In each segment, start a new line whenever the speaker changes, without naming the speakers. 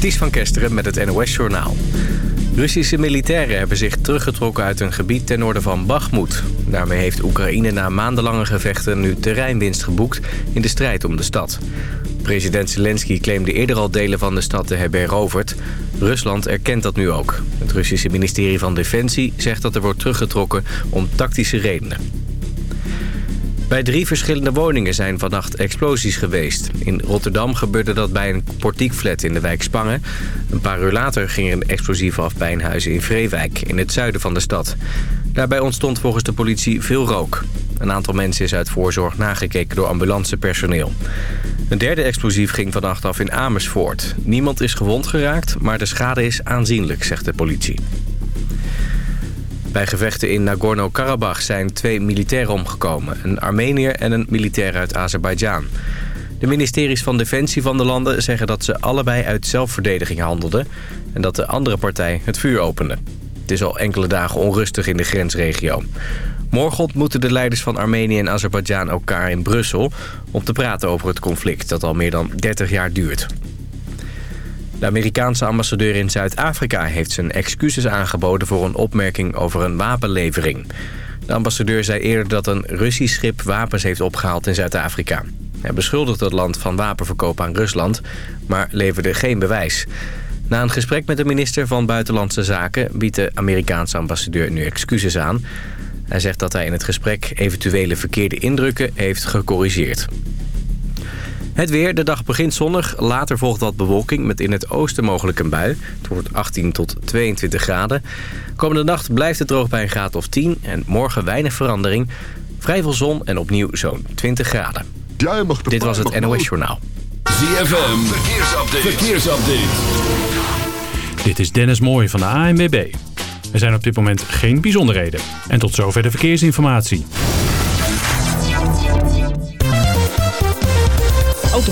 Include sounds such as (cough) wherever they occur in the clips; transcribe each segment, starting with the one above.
Ties van Kesteren met het NOS-journaal. Russische militairen hebben zich teruggetrokken uit een gebied ten noorden van Bakhmut. Daarmee heeft Oekraïne na maandenlange gevechten nu terreinwinst geboekt in de strijd om de stad. President Zelensky claimde eerder al delen van de stad te hebben heroverd. Rusland erkent dat nu ook. Het Russische ministerie van Defensie zegt dat er wordt teruggetrokken om tactische redenen. Bij drie verschillende woningen zijn vannacht explosies geweest. In Rotterdam gebeurde dat bij een portiekflat in de wijk Spangen. Een paar uur later ging er een explosief af bij een huis in Vreewijk, in het zuiden van de stad. Daarbij ontstond volgens de politie veel rook. Een aantal mensen is uit voorzorg nagekeken door ambulancepersoneel. Een derde explosief ging vannacht af in Amersfoort. Niemand is gewond geraakt, maar de schade is aanzienlijk, zegt de politie. Bij gevechten in Nagorno-Karabakh zijn twee militairen omgekomen. Een Armenier en een militair uit Azerbeidzjan. De ministeries van Defensie van de landen zeggen dat ze allebei uit zelfverdediging handelden... en dat de andere partij het vuur opende. Het is al enkele dagen onrustig in de grensregio. Morgen ontmoeten de leiders van Armenië en Azerbeidzjan elkaar in Brussel... om te praten over het conflict dat al meer dan 30 jaar duurt. De Amerikaanse ambassadeur in Zuid-Afrika heeft zijn excuses aangeboden... voor een opmerking over een wapenlevering. De ambassadeur zei eerder dat een Russisch schip wapens heeft opgehaald in Zuid-Afrika. Hij beschuldigt het land van wapenverkoop aan Rusland, maar leverde geen bewijs. Na een gesprek met de minister van Buitenlandse Zaken... biedt de Amerikaanse ambassadeur nu excuses aan. Hij zegt dat hij in het gesprek eventuele verkeerde indrukken heeft gecorrigeerd. Het weer, de dag begint zonnig. Later volgt wat bewolking met in het oosten mogelijk een bui. Het wordt 18 tot 22 graden. Komende nacht blijft het droog bij een graad of 10. En morgen weinig verandering. Vrij veel zon en opnieuw zo'n 20 graden. Dit was het NOS Journaal.
ZFM, verkeersupdate. verkeersupdate.
Dit is Dennis Mooij van de ANWB. Er zijn op dit moment geen bijzonderheden. En tot zover de verkeersinformatie.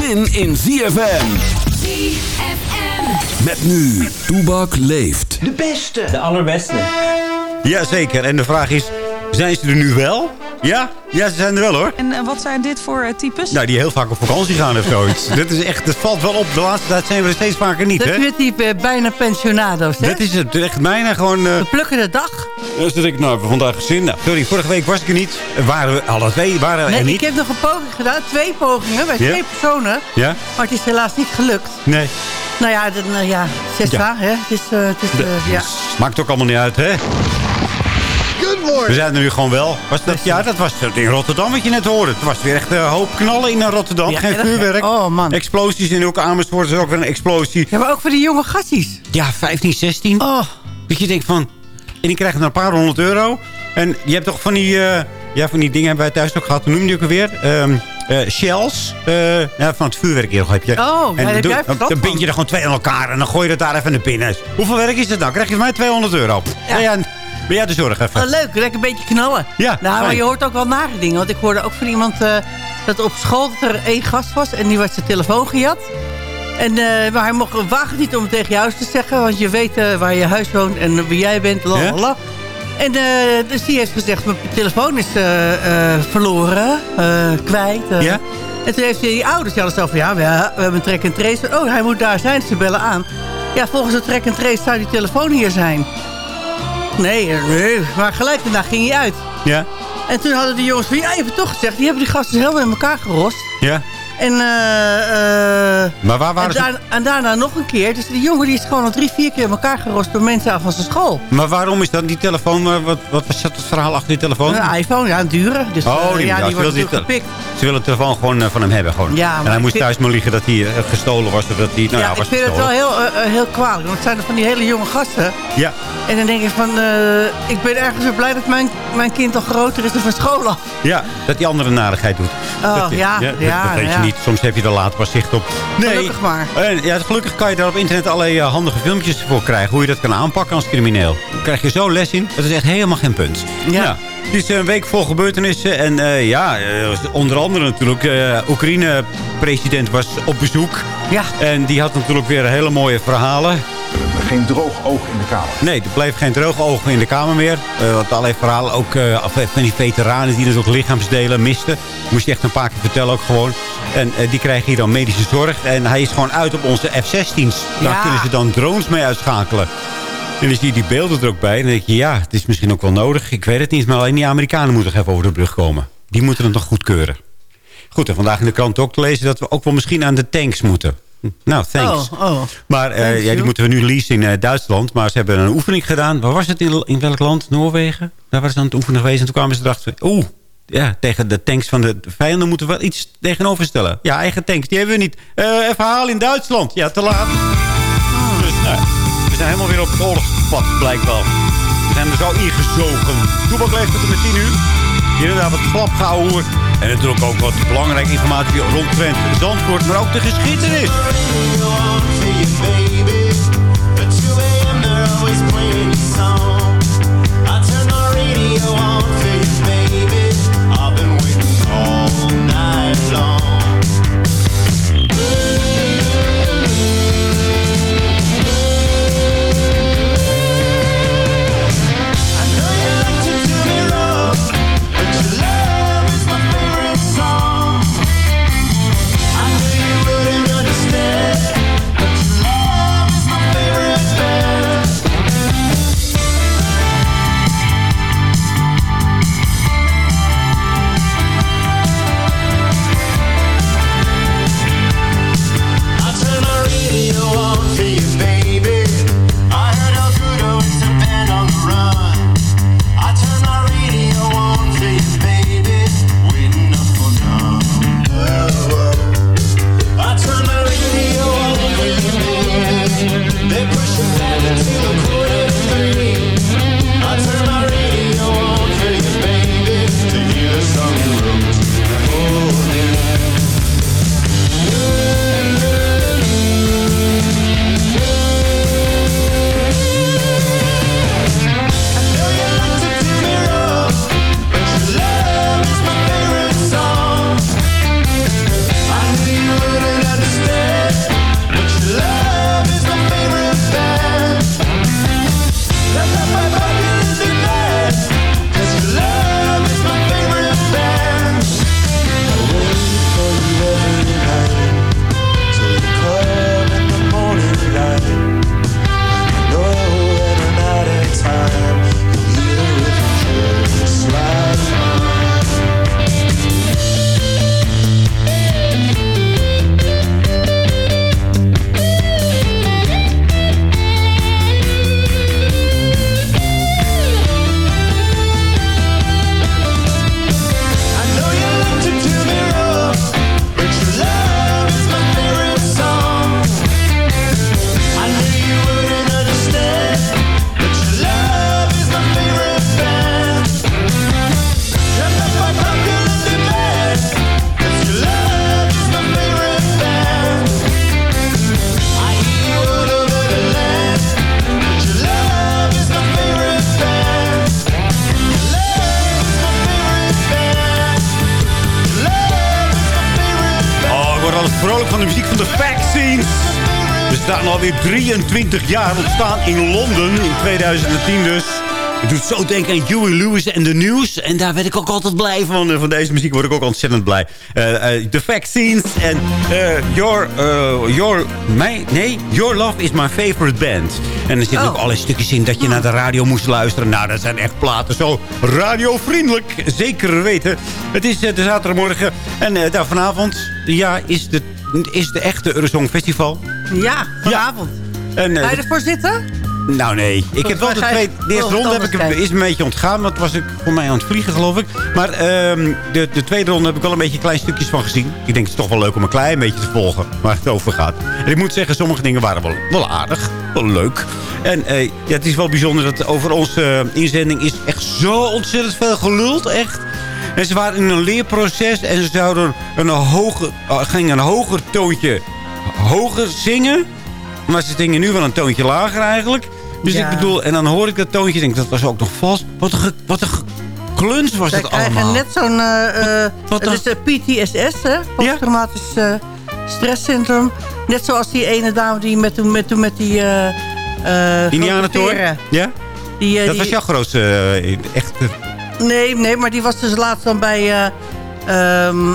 zin in ZFM.
ZFM.
Met nu, Toebak leeft.
De beste.
De allerbeste.
Jazeker. En de vraag is, zijn ze er nu wel? Ja? Ja, ze zijn er wel hoor.
En eh, wat zijn dit voor eh, types?
Nou, die heel vaak op vakantie gaan of zoiets. (laughs) dit is echt, het valt wel op. De laatste tijd zijn we er steeds vaker niet,
Dat
hè?
is type bijna pensionado's, hè?
Dat is het. Echt bijna gewoon... eh
We plukken de dag.
dus dat ik, nou, we vandaag gezin. Nou, sorry, vorige week was ik er niet. Waren we alle twee, waren we
Nee,
er niet.
ik heb nog een poging gedaan. Twee pogingen bij
Ja?
twee personen.
Ja?
Maar het is helaas niet gelukt.
Nee.
Nou ja, dan, eh, ja zes
Ja.
hè? Het is, eh, het is eh, ja.
Maakt ook allemaal niet uit, hè? We zijn er nu gewoon wel. Was dat, ja, dat was in Rotterdam wat je net hoorde. Het was weer echt een hoop knallen in Rotterdam.
Ja,
Geen vuurwerk.
Oh, man.
Explosies en ook Amersfoort is ook weer een explosie.
Ja, maar ook voor die jonge gasties.
Ja, 15, 16.
Oh,
Dat je denkt van... En die krijgen dan een paar honderd euro. En je hebt toch van die... eh, ja, van die dingen hebben wij thuis ook gehad. Hoe noem je die ook alweer? Ehm, eh, shells. eh, ja, van het vuurwerk hier heb je.
Oh,
en
heb
doe- dan, dan bind je er gewoon twee aan elkaar. En dan gooi je dat daar even naar binnen. Hoeveel werk is het nou? Krijg je van mij 200 euro. Ja.
Ja.
ja ben jij de zorg even?
oh, leuk. Lekker een beetje knallen.
Ja,
Nou, maar je hoort ook wel nare dingen. Want ik hoorde ook van iemand eh, dat op school dat er één gast was. En die was zijn telefoon gejat. En, eh, maar hij mocht wagen niet om het tegen je huis te zeggen. Want je weet eh, waar je huis woont en wie jij bent. Lalala. En eh, dus die heeft gezegd, mijn telefoon is verloren, kwijt.
Ja?
En toen heeft hij die ouders, van, ja, we, we hebben een track and trace. Oh, hij moet daar zijn, ze bellen aan. Ja, volgens de track and trace zou die telefoon hier zijn. Nee, eh, nee, maar gelijk daarna ging hij uit.
Ja?
En toen hadden die jongens van, ja, het toch gezegd. Die hebben die gasten helemaal in elkaar gerost.
Ja?
En, eh, eh,
Maar waar waren
en,
ze...
daar- en daarna nog een keer. Dus die jongen die is gewoon al drie, vier keer in elkaar gerost door mensen van zijn school.
Maar waarom is dan die telefoon... maar Wat, wat was dat het verhaal achter die telefoon?
Een iPhone, ja, een dure. Dus,
Oh,
eh,
die-
ja,
ja,
die
ze
wordt
die
gepikt.
Ze willen de telefoon gewoon eh, van hem hebben. Gewoon.
Ja,
en hij moest
vind-
thuis maar liegen dat hij eh, gestolen was. Of dat hij, nou ja,
ja,
was
ik vind het wel heel, eh, eh, heel kwalijk. Want het zijn er van die hele jonge gasten.
Ja,
En dan denk ik van, eh, ik ben ergens zo blij dat mijn, mijn kind al groter is dan van school af.
ja, dat die andere narigheid doet.
Oh,
dat,
ja,
dat,
ja,
dat weet
ja.
je niet. Soms heb je er later pas zicht op.
Gelukkig maar.
En, ja, gelukkig kan je daar op internet allerlei eh, handige filmpjes voor krijgen. Hoe je dat kan aanpakken als crimineel. Daar krijg je zo les in. Dat is echt helemaal geen punt.
Ja.
Het is een week vol gebeurtenissen. En eh, ja, eh, onder andere natuurlijk... eh Oekraïne-president was op bezoek.
Ja.
En die had natuurlijk weer hele mooie verhalen.
Geen droog oog in de kamer.
Nee, er bleef geen droge ogen in de kamer meer. Uh, want allerlei verhalen, ook uh, van die veteranen die natuurlijk lichaamsdelen misten. Moest je echt een paar keer vertellen ook gewoon. En uh, die krijgen hier dan medische zorg. En hij is gewoon uit op onze F-16's. Daar
Ja.
kunnen ze dan drones mee uitschakelen. En dan zie je die beelden er ook bij. En dan denk je, ja, het is misschien ook wel nodig. Ik weet het niet, maar alleen die Amerikanen moeten nog even over de brug komen. Die moeten het nog goedkeuren. Goed, en vandaag in de krant ook te lezen dat we ook wel misschien aan de tanks moeten. Nou, thanks.
Oh, oh.
Maar eh,
Thanks,
ja, die moeten we nu leasen in eh, Duitsland. Maar ze hebben een oefening gedaan. Waar was het? In, in welk land? Noorwegen? Daar waren ze aan het oefenen geweest. En toen kwamen ze erachter. Oeh, ja, tegen de tanks van de vijanden moeten we wel iets tegenover stellen. Ja, eigen tanks, die hebben we niet. Eh, even halen in Duitsland. Ja, te laat. Dus, nou, we zijn helemaal weer op het oorlogspad, blijkbaar. We zijn er zo ingezogen. Toebak leeft tot en met 10 uur. Inderdaad, wat flapgehouden. En natuurlijk ook wat belangrijke informatie rondtrend Zandvoort, maar ook de geschiedenis. Oh, 23 jaar ontstaan in Londen in 2010 dus. Het doet zo denken aan Huey Lewis en de News. En daar werd ik ook altijd blij van. Van deze muziek word ik ook ontzettend blij. Eh, The Vaccines en eh, Your... your my, nee, Your Love is my favorite band. En er zitten
Oh.
ook allerlei stukjes in dat je naar de radio moest luisteren. Nou, dat zijn echt platen zo radiovriendelijk. Zeker weten. Het is de zaterdagmorgen. En daar vanavond ja, is, de, is de echte Eurosong Festival.
Ja, vanavond.
En, eh,
Ga je ervoor zitten?
nou nee, ik heb wel de, tweede, de eerste ronde heb ik, is een beetje ontgaan. Want was ik voor mij aan het vliegen geloof ik. Maar ehm, de, de tweede ronde heb ik wel een beetje klein stukjes van gezien. Ik denk het is toch wel leuk om een klein beetje te volgen waar het over gaat. En ik moet zeggen, sommige dingen waren wel, wel aardig. Wel leuk. En eh, ja, het is wel bijzonder dat over onze eh, inzending is echt zo ontzettend veel geluld. Echt. En ze waren in een leerproces en ze zouden een hoger, uh, gingen een hoger toontje hoger zingen. Maar ze zingen nu wel een toontje lager eigenlijk. Dus
Ja.
ik bedoel, en dan hoor ik dat toontje. denk dat was ook nog vals. Wat een, wat een kluns was
Zij
het
krijgen
allemaal.
net zo'n... eh,
Wat
het is de PTSS, hè? Posttraumatisch eh, stresssyndroom. Net zoals die ene dame die met, toen met, met die...
Indianentoren?
grote veren.
Ja?
Die,
Dat
die-
was jouw grootste, eh, echt...
Nee, nee, maar die was dus laatst dan bij... eh, ehm,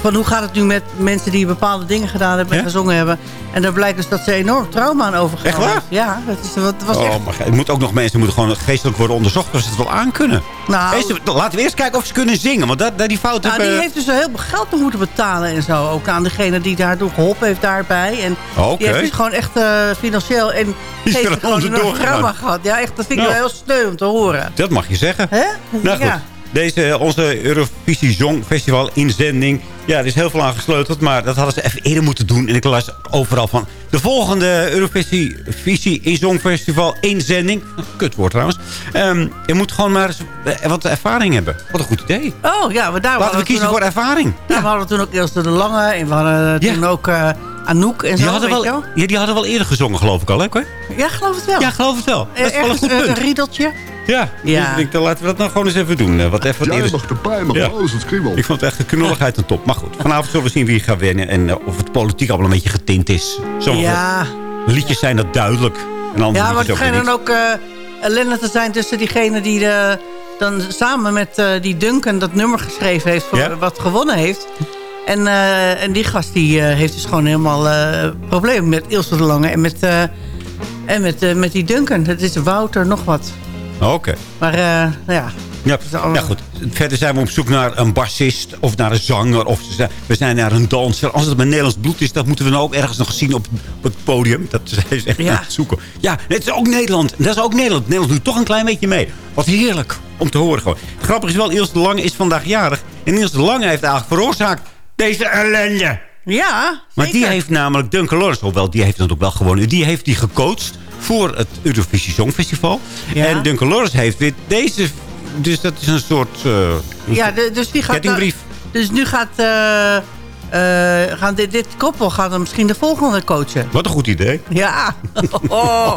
van hoe gaat het nu met mensen die bepaalde dingen gedaan hebben en
Ja?
gezongen hebben. En dan blijkt dus dat ze enorm trauma aan overgegaan
Echt waar?
Ja, dat, is, dat was
oh,
echt...
maar het moet ook nog mensen moeten gewoon geestelijk worden onderzocht. Als ze het wel aan kunnen.
Nou,
laten we eerst kijken of ze kunnen zingen. Want dat, dat die fout
nou,
hebben...
die heeft dus heel veel geld te moeten betalen en zo. Ook aan degene die daardoor geholpen heeft daarbij. En die heeft dus gewoon echt eh, financieel en geestelijk gewoon een trauma gehad. Ja, echt, dat vind ik
Nou.
wel heel sneu om te horen.
Dat mag je zeggen.
Hè?
Nou goed. Deze, onze Eurovisie Songfestival inzending. Ja, er is heel veel aan gesleuteld, maar dat hadden ze even eerder moeten doen. En ik las overal van de volgende Eurovisie Visie Songfestival inzending. Kutwoord trouwens. Ehm, je moet gewoon maar eens eh, wat ervaring hebben. Wat een goed idee.
Oh ja, maar daar
Laten we kiezen voor ervaring.
Ja, we hadden toen ook Ilse de Lange en we hadden
Ja.
toen ook eh, Anouk en
Die
zo,
hadden,
weet
wel, ja, die hadden wel eerder gezongen, geloof ik al. Hè?
Ja, geloof het wel.
Ja, geloof het wel. Dat is wel een goed
eh,
punt.
een riedeltje.
Ja,
Ja.
Dus ik denk, dan laten we dat nou gewoon eens even doen. eh, Wat even wat
Jij mag erbij, mag
Ja.
alles het kriebelt.
Ik vond het echt de knulligheid een top. Maar goed, vanavond zullen we zien wie gaat winnen. En eh, of het politiek allemaal een beetje getint is. Sommige
Ja,
liedjes zijn dat duidelijk. En andere
ja maar het
weer
dan ook eh ellende te zijn tussen diegene die de, dan samen met eh, die Duncan dat nummer geschreven heeft... Voor,
Ja?
wat gewonnen heeft. En, eh, en die gast die eh, heeft dus gewoon helemaal eh problemen met Ilse de Lange en met, eh, en met, eh, met die Duncan. Het is Wouter nog wat.
Oké.
Maar eh, nou ja,
Ja, goed. Verder zijn we op zoek naar een bassist of naar een zanger. Of we zijn naar een danser. Als het met Nederlands bloed is, dat moeten we nou ook ergens nog zien op, op het podium. Dat zijn ze (laughs) echt
Ja.
aan het zoeken. Ja, het is ook Nederland. Dat is ook Nederland. Nederland doet toch een klein beetje mee. Wat heerlijk om te horen gewoon. Grappig is wel, Niels de Lange is vandaag jarig. En Niels de Lange heeft eigenlijk veroorzaakt deze ellende.
ja
Maar die heeft namelijk Duncan Lawrence, hoewel die heeft ook wel gewonnen. Die heeft die gecoacht voor het Eurovisie Songfestival.
Ja.
En Duncan Lawrence heeft weer deze... Dus dat is een soort... eh,
Ja, de- dus die gaat...
Kettingbrief.
Dus nu gaat... eh, eh, gaan dit, dit koppel gaat dan misschien de volgende coachen.
Wat een goed idee.
Ja. (laughs) Oh.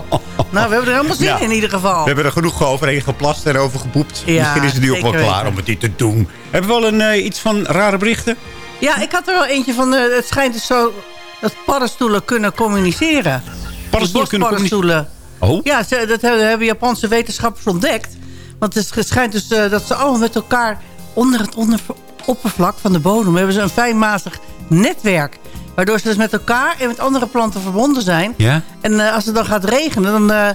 Nou, we hebben er helemaal zin
Ja.
in in ieder geval.
We hebben er genoeg overheen geplast en over gepoept.
Ja,
Misschien is het nu ook wel klaar
weten.
om het niet te doen. Hebben we wel een, eh, iets van rare berichten?
Ja, ik had er wel eentje van... eh, het schijnt dus zo dat paddenstoelen kunnen communiceren.
Paddenstoelen kunnen. Oh,
Ja, ze, dat hebben, Japanse wetenschappers ontdekt. Want het schijnt dus eh, dat ze allemaal met elkaar... onder het onder, oppervlak van de bodem... hebben ze een fijnmazig netwerk. Waardoor ze dus met elkaar en met andere planten verbonden zijn.
ja?
En eh, als het dan gaat regenen, dan eh,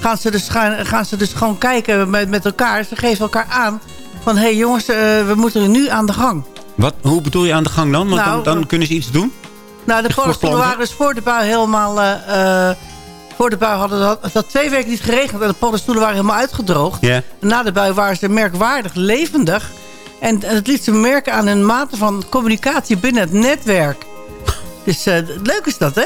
gaan, ze dus gaan, gaan ze dus gewoon kijken met, met elkaar. Ze geven elkaar aan van... hé hey jongens, we moeten nu aan de gang.
Wat, hoe bedoel je aan de gang dan? Want
Nou,
dan, dan kunnen ze iets doen?
Nou, de
planten?
waren dus voor de bui helemaal... eh, eh, voor de bui hadden het had twee weken niet geregend. En de paddenstoelen waren helemaal uitgedroogd. Na de bui waren ze merkwaardig levendig. En het liet ze merken aan hun mate van communicatie binnen het netwerk. Dus eh, leuk is dat, hè?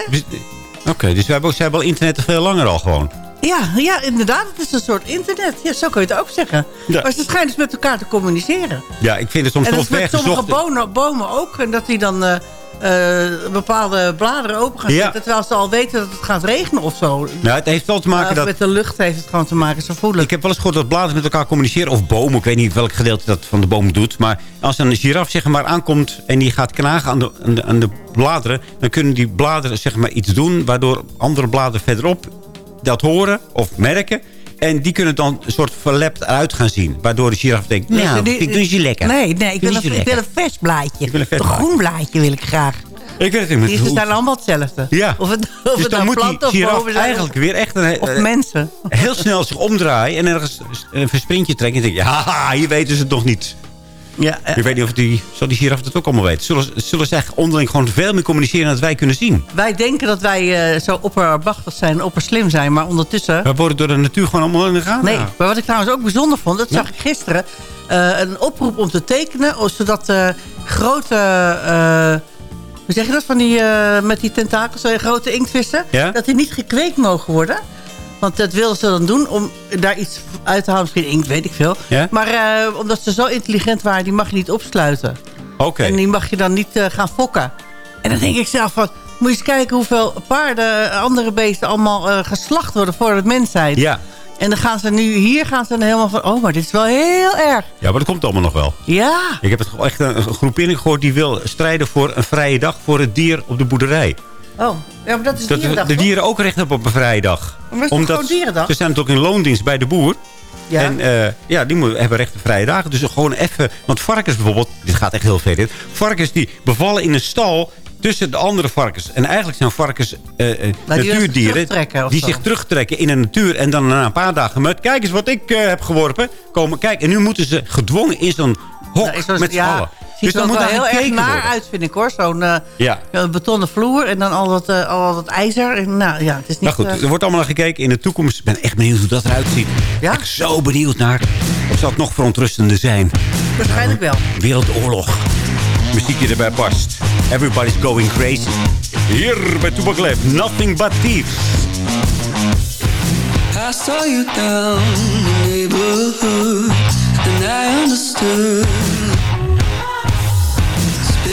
Oké, dus we hebben, ze hebben al internet veel langer al gewoon.
Ja, ja, inderdaad. Het is een soort internet. Ja, zo kun je het ook zeggen.
Ja.
Maar ze schijnen dus met elkaar te communiceren.
Ja, ik vind het soms
En dat is met sommige bomen, bomen ook. En dat die dan eh, bepaalde bladeren open gaan
Ja.
zetten. Terwijl ze al weten dat het gaat regenen of zo.
Nou, het heeft wel te maken
Of
dat...
met de lucht heeft het gewoon te maken. Zo voelen.
Ik heb wel eens gehoord dat bladeren met elkaar communiceren. Of bomen. Ik weet niet welk gedeelte dat van de boom doet. Maar als een giraf zeg maar aankomt en die gaat knagen aan de, aan de, aan de bladeren... dan kunnen die bladeren zeg maar iets doen... waardoor andere bladeren verderop dat horen of merken... En die kunnen dan een soort verlept uit gaan zien. Waardoor de giraf denkt,
Nee,
nou,
die-
ik doe ze lekker.
Nee, nee ik, wil een,
zo
ik wil
lekker.
een vers blaadje.
Ik wil een vers
een
blaadje.
groen blaadje wil ik graag.
Ik weet het niet.
Die
hoe-
zijn allemaal hetzelfde.
Ja.
Of het, of
dus
het
dan
nou
moet die giraf eigenlijk weer echt een,
Of mensen.
heel snel zich omdraaien en ergens een versprintje trekken. En denk je, haha, hier weten ze het nog niet.
Ja, eh,
Ik weet niet of die, zal die giraf dat ook allemaal weten. Zullen, zullen ze eigenlijk onderling gewoon veel meer communiceren dan dat wij kunnen zien?
wij denken dat wij eh, zo opperbachtig zijn opperslim zijn. Maar ondertussen...
We worden door de natuur gewoon allemaal in de gaten.
Nee, maar wat ik trouwens ook bijzonder vond... dat zag ik gisteren. eh, een oproep om te tekenen... oh, zodat grote... hoe zeg je dat? Van die, met die tentakels, grote inktvissen...
Ja?
dat die niet gekweekt mogen worden. Want dat wilden ze dan doen om daar iets uit te halen. Misschien inkt, weet ik veel.
Ja?
Maar eh, omdat ze zo intelligent waren... die mag je niet opsluiten.
Oké.
En die mag je dan niet eh, gaan fokken. En dan denk ik zelf van... Moet je eens kijken hoeveel paarden, andere beesten... allemaal eh, geslacht worden voor het mens zijn.
Ja.
En dan gaan ze nu, hier gaan ze dan helemaal van... oh, maar dit is wel heel erg.
ja, maar dat komt allemaal nog wel.
Ja,
Ik heb het echt een, een groepering gehoord... die wil strijden voor een vrije dag voor het dier op de boerderij.
Oh, ja maar dat is
Dat
dierendag,
de
toch?
dieren ook recht hebben op een vrije dag.
Maar is gewoon dierendag?
Ze zijn natuurlijk in loondienst bij de boer.
Ja.
En eh, ja, die moeten, hebben recht op vrije dagen. Dus gewoon even... Want varkens bijvoorbeeld... Dit gaat echt heel ver. Dit. Varkens die bevallen in een stal tussen de andere varkens. En eigenlijk zijn varkens eh, eh,
die
natuurdieren... die zich terugtrekken in de natuur. En dan na een paar dagen met... Kijk eens wat ik heb geworpen. Komen, kijk, en nu moeten ze gedwongen in zo'n hok
Nou, zo'n-
met z'n
ja,
allen.
Ziet
Dus
er
dan
ook
moet
wel heel erg
gekeken
naar
worden.
uit, vind ik hoor. Zo'n eh,
Ja.
betonnen vloer en dan al dat, eh, al dat ijzer. En, nou ja, het is niet...
Maar goed,
eh,
er wordt allemaal naar gekeken in de toekomst. Ik ben echt benieuwd hoe dat eruit ziet.
Ja?
Ik ben zo benieuwd naar. Of zal het nog verontrustender zijn?
waarschijnlijk wel.
Wereldoorlog. Muziekje erbij past. Everybody's going crazy. Hier bij Toebak Leef. Nothing but thieves.
I saw you down the neighborhood, and I understood.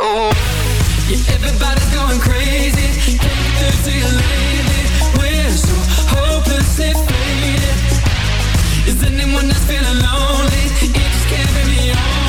Yeah, everybody's going crazy. To. We're so hopeless and faded. Is anyone else feeling lonely? It just can't be me.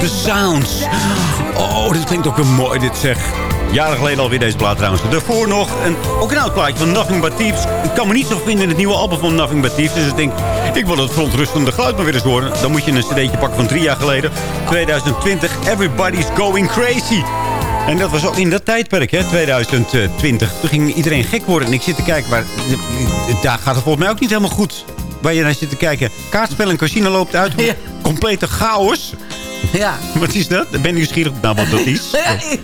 The
sounds. Oh, dit klinkt ook weer mooi, dit zeg. Jaren geleden alweer deze plaat trouwens. Daarvoor nog een, ook een oud plaatje van Nothing But Thieves. Ik kan me niet zo vinden in het nieuwe album van Nothing But Thieves. Dus ik denk, ik wil het verontrustende geluid maar weer eens horen. Dan moet je een cd'tje pakken van drie jaar geleden. 2020, Everybody's Going Crazy. En dat was ook in dat tijdperk, hè, 2020. Toen ging iedereen gek worden. En ik zit te kijken, maar daar gaat het volgens mij ook niet helemaal goed. Waar je naar zit te kijken. Kaartspel en casino loopt uit.
Ja.
Complete chaos.
Ja. (laughs)
Wat is dat? Ik ben nieuwsgierig naar wat dat is. (laughs)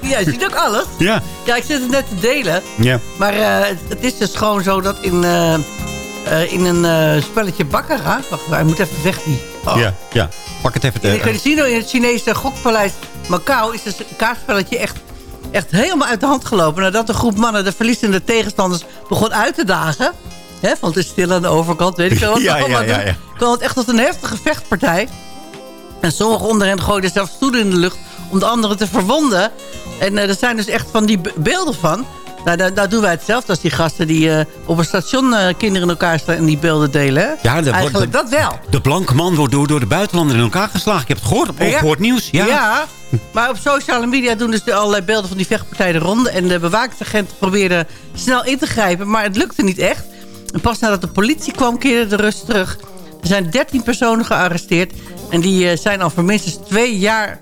Ja, je ziet ook alles.
Ja,
Ja, ik zit het net te delen.
ja.
Maar eh, het, het is dus gewoon zo dat in, eh, eh, in een spelletje Baccarat... Wacht, hij moet even weg die. Oh.
Ja, ja. Pak het even
In het casino in het Chinese gokpaleis Macau... is dus een kaartspelletje echt, echt helemaal uit de hand gelopen. Nadat een groep mannen de verliezende tegenstanders begon uit te dagen... Hè, want het is stil aan de overkant, weet ik wel. wat (laughs)
Ja, ja, ja, ja.
kwam het echt tot een heftige vechtpartij. En sommigen onder hen gooiden zelfs stoelen in de lucht om de anderen te verwonden. En eh, er zijn dus echt van die be- beelden van. Nou, daar, daar doen wij hetzelfde als die gasten die eh, op een station eh, kinderen in elkaar staan en die beelden delen. Hè?
Ja, dat
Eigenlijk dat wel.
De blanke man wordt door, door de buitenlander in elkaar geslagen. Ik heb het gehoord op
Ja.
Nieuws. Ja.
Ja. maar op sociale media doen dus de allerlei beelden van die vechtpartij de ronde. En de bewakingsagenten probeerden snel in te grijpen, maar het lukte niet echt. En pas nadat de politie kwam, keerde de rust terug. Er zijn 13 personen gearresteerd. En die eh, zijn al voor minstens twee jaar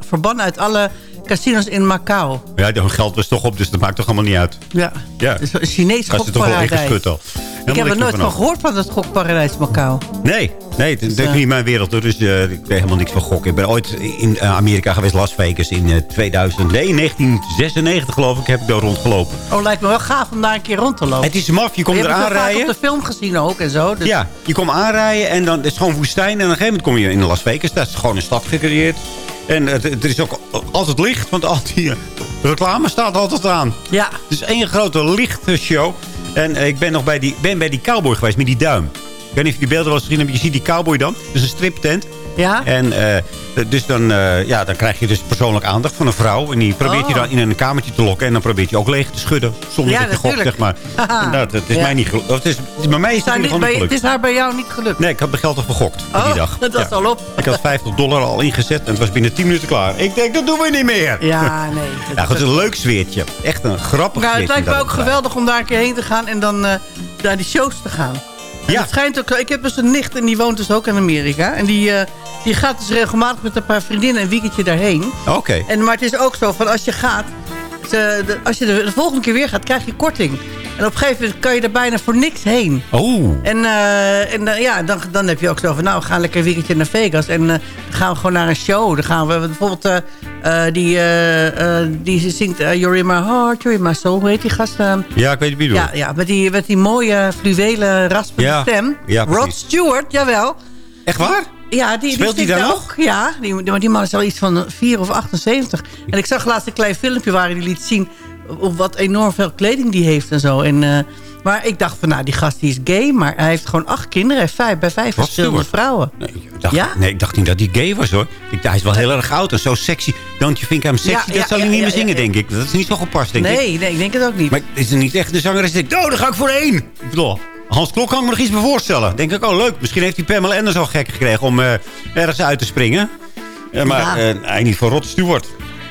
verbannen uit alle casinos in Macau.
Ja, hun geld was toch op, dus dat maakt toch allemaal niet uit.
Ja,
Ja.
dus een Chinees
ze toch wel
gokparadijs.
ingeschud al.
Ik heb er nooit van gehoord van het gokparadijs Macau.
Nee, nee, dat is
eh,
niet mijn wereld. Dus eh, ik weet helemaal niks van gokken. Ik ben ooit in eh, Amerika geweest, Las Vegas, in eh, 2000. Nee, 1996 geloof ik, heb ik daar rondgelopen.
Oh, lijkt me wel gaaf om daar een keer rond te lopen.
Het is maf, je komt
je hebt
eraan
het wel vaak
rijden.
op de film gezien ook en zo. Dus
Ja, je komt aanrijden en dan het is gewoon woestijn. En op een gegeven moment kom je in Las Vegas. Daar is gewoon een stad gecreëerd. En het, er is ook altijd licht, want al die reclame staat altijd aan.
Ja.
Het is één grote lichtshow. En eh, ik ben nog bij die, ben bij die cowboy geweest met die duim. Ik weet niet of je die beelden wel eens gezien hebt. Je ziet die cowboy dan. Dat is een striptent.
Ja?
En eh, dus dan, eh, ja, dan krijg je dus persoonlijk aandacht van een vrouw. En die probeert je
Oh.
dan in een kamertje te lokken. En dan probeert je ook leeg te schudden. Zonder
Ja,
dat je gokt, zeg maar. (laughs) Dat, dat is
Ja.
mij niet gelukt. Het is, bij mij is het ieder
niet- bij- het is haar bij jou niet gelukt.
Nee, ik had mijn geld al voor die
Oh,
dag.
dat is al op.
Ik had 50 dollar al ingezet en het was binnen 10 minuten klaar. Ik denk, dat doen we niet meer.
Ja, (laughs) nee.
Ja, goed, een leuk zweertje. Echt een grappig
Nou, het lijkt me ook geweldig om daar een keer heen te gaan en dan eh, naar die shows te gaan.
Ja.
Het schijnt ook, ik heb dus een nicht en die woont dus ook in Amerika. En die, eh, die gaat dus regelmatig met een paar vriendinnen een weekendje daarheen.
Oké.
En, maar het is ook zo, van als je gaat, de, als je de, de volgende keer weer gaat, krijg je korting. En op een gegeven moment kan je er bijna voor niks heen.
Oh.
En, eh, en eh, ja, dan, dan heb je ook zo van, nou, we gaan lekker een weekendje naar Vegas. En eh, dan gaan we gewoon naar een show. Dan gaan we bijvoorbeeld, die, die zingt You're in my heart, you're in my soul. Hoe heet die gast? eh?
Ja, ik weet niet wie je
ja, ja met, die, met die mooie fluwelen raspende
Ja,
stem.
ja,
Rod. Stewart, jawel.
Echt waar?
Ja, die,
Speelt
die zingt
daar
ook. Ja, die, maar die man is al iets van 4 of 78. En ik zag laatst een klein filmpje waar hij liet zien... wat enorm veel kleding die heeft en zo. En, eh, maar ik dacht van, nou, die gast die is gay... maar hij heeft gewoon acht kinderen. Hij vijf, bij vijf verschillende vrouwen.
Nee, ik dacht,
Ja?
nee, ik dacht niet dat hij gay was, hoor. Ik, hij is wel heel erg oud en zo sexy. Don't you think I'm sexy?
Ja,
dat
ja,
zal hij niet meer zingen, denk ik. Dat is niet zo gepast, denk ik.
Nee, nee, ik denk het ook niet.
Maar is er niet echt de zanger die denkt, oh, daar ga ik voor één. Ik bedoel, Hans Klok kan ik me nog iets bij voorstellen. Denk ik, oh leuk, misschien heeft hij Pamela Anderson al gek gekregen om eh, ergens uit te springen. Eh, maar hij niet voor Rod Stewart.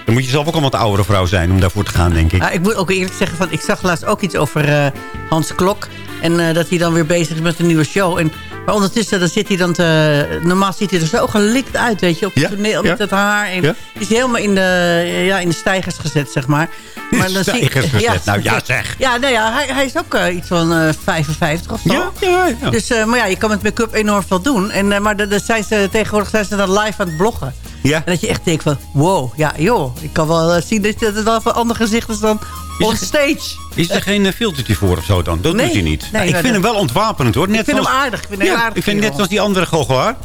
Dan moet je zelf ook al wat oudere vrouw zijn om daarvoor te gaan, denk ik.
Ik moet ook eerlijk zeggen, van, ik zag laatst ook iets over eh, Hans Klok. En eh, dat hij dan weer bezig is met een nieuwe show. En, maar ondertussen dan zit hij dan te... Normaal ziet hij er zo gelikt uit, weet je. Op het
Ja,
toneel met het haar. En is helemaal in de, ja, in de stijgers gezet, zeg maar. Maar dan zie-
Stijgers gezet. Nou, ja, zeg.
Ja, nou ja, hij, hij is ook eh, iets van eh 55 of zo.
Ja, ja, ja.
Dus, eh, maar ja, je kan met make-up enorm veel doen. En, maar de zijn ze, tegenwoordig zijn ze dan live aan het bloggen.
Ja.
En dat je echt denkt van, wow, ja joh. Ik kan wel zien dat het wel een ander gezicht is dan
Is
on
er-
stage.
Is er geen eh, filtertje voor of zo dan? Dat
Nee.
doet hij niet.
Nee,
ik vind hem wel ontwapenend hoor. Net
Ik vind hem aardig. Ik vind hem
Ja,
aardig
ik vind net zoals die andere goochelaar.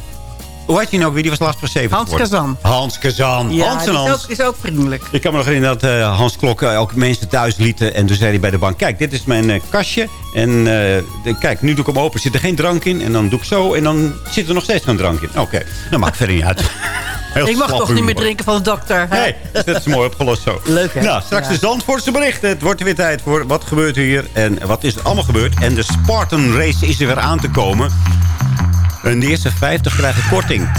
Hoe had je nou weer? Die was laatst 70
Hans. Kazan.
Hans Kazan.
Ja,
Hans en
die is
Hans.
ook, is ook vriendelijk.
Ik kan me nog herinneren dat eh, Hans Klok eh, ook mensen thuis lieten. En toen zei hij bij de bank, kijk, dit is mijn eh, kastje. En de- kijk, nu doe ik hem open, zit er geen drank in. En dan doe ik zo en dan zit er nog steeds geen drank in. Oké, dat maakt verder niet uit. (laughs) Heel
ik mag toch niet meer drinken van de dokter. hè?
Nee, dus dat is mooi opgelost zo. (laughs)
Leuk, hè?
Nou, straks
Ja.
de Zandvoortse berichten. Het wordt er weer tijd voor. Wat gebeurt er hier en wat is er allemaal gebeurd? En de Spartan Race is er weer aan te komen. En eerste 50 krijgen korting.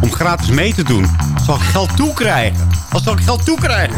Om gratis mee te doen. Zal ik geld toekrijgen? Wat zal ik geld toekrijgen?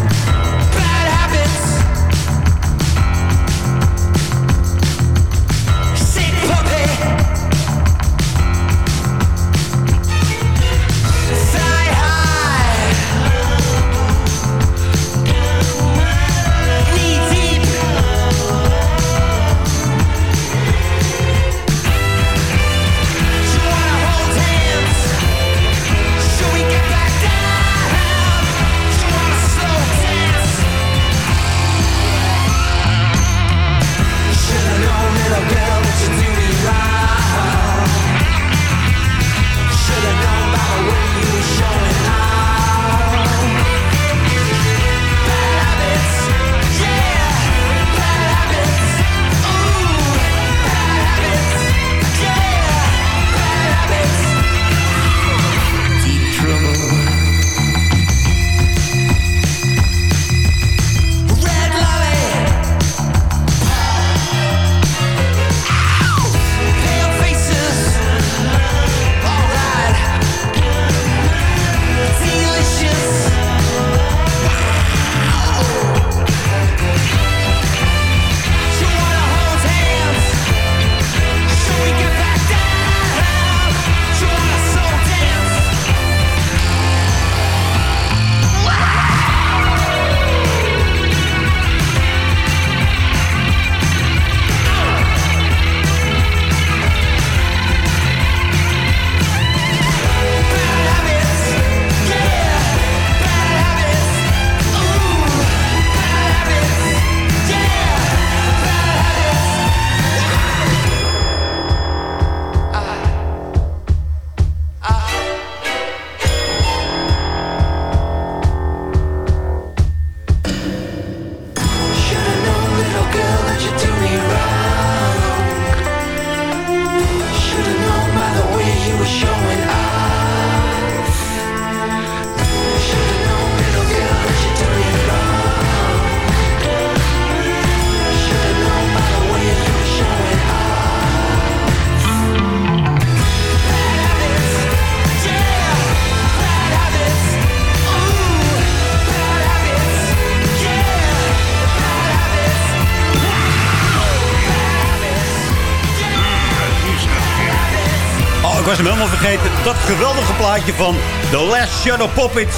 Was hem helemaal vergeten. Dat geweldige plaatje van The Last Shadow Puppets.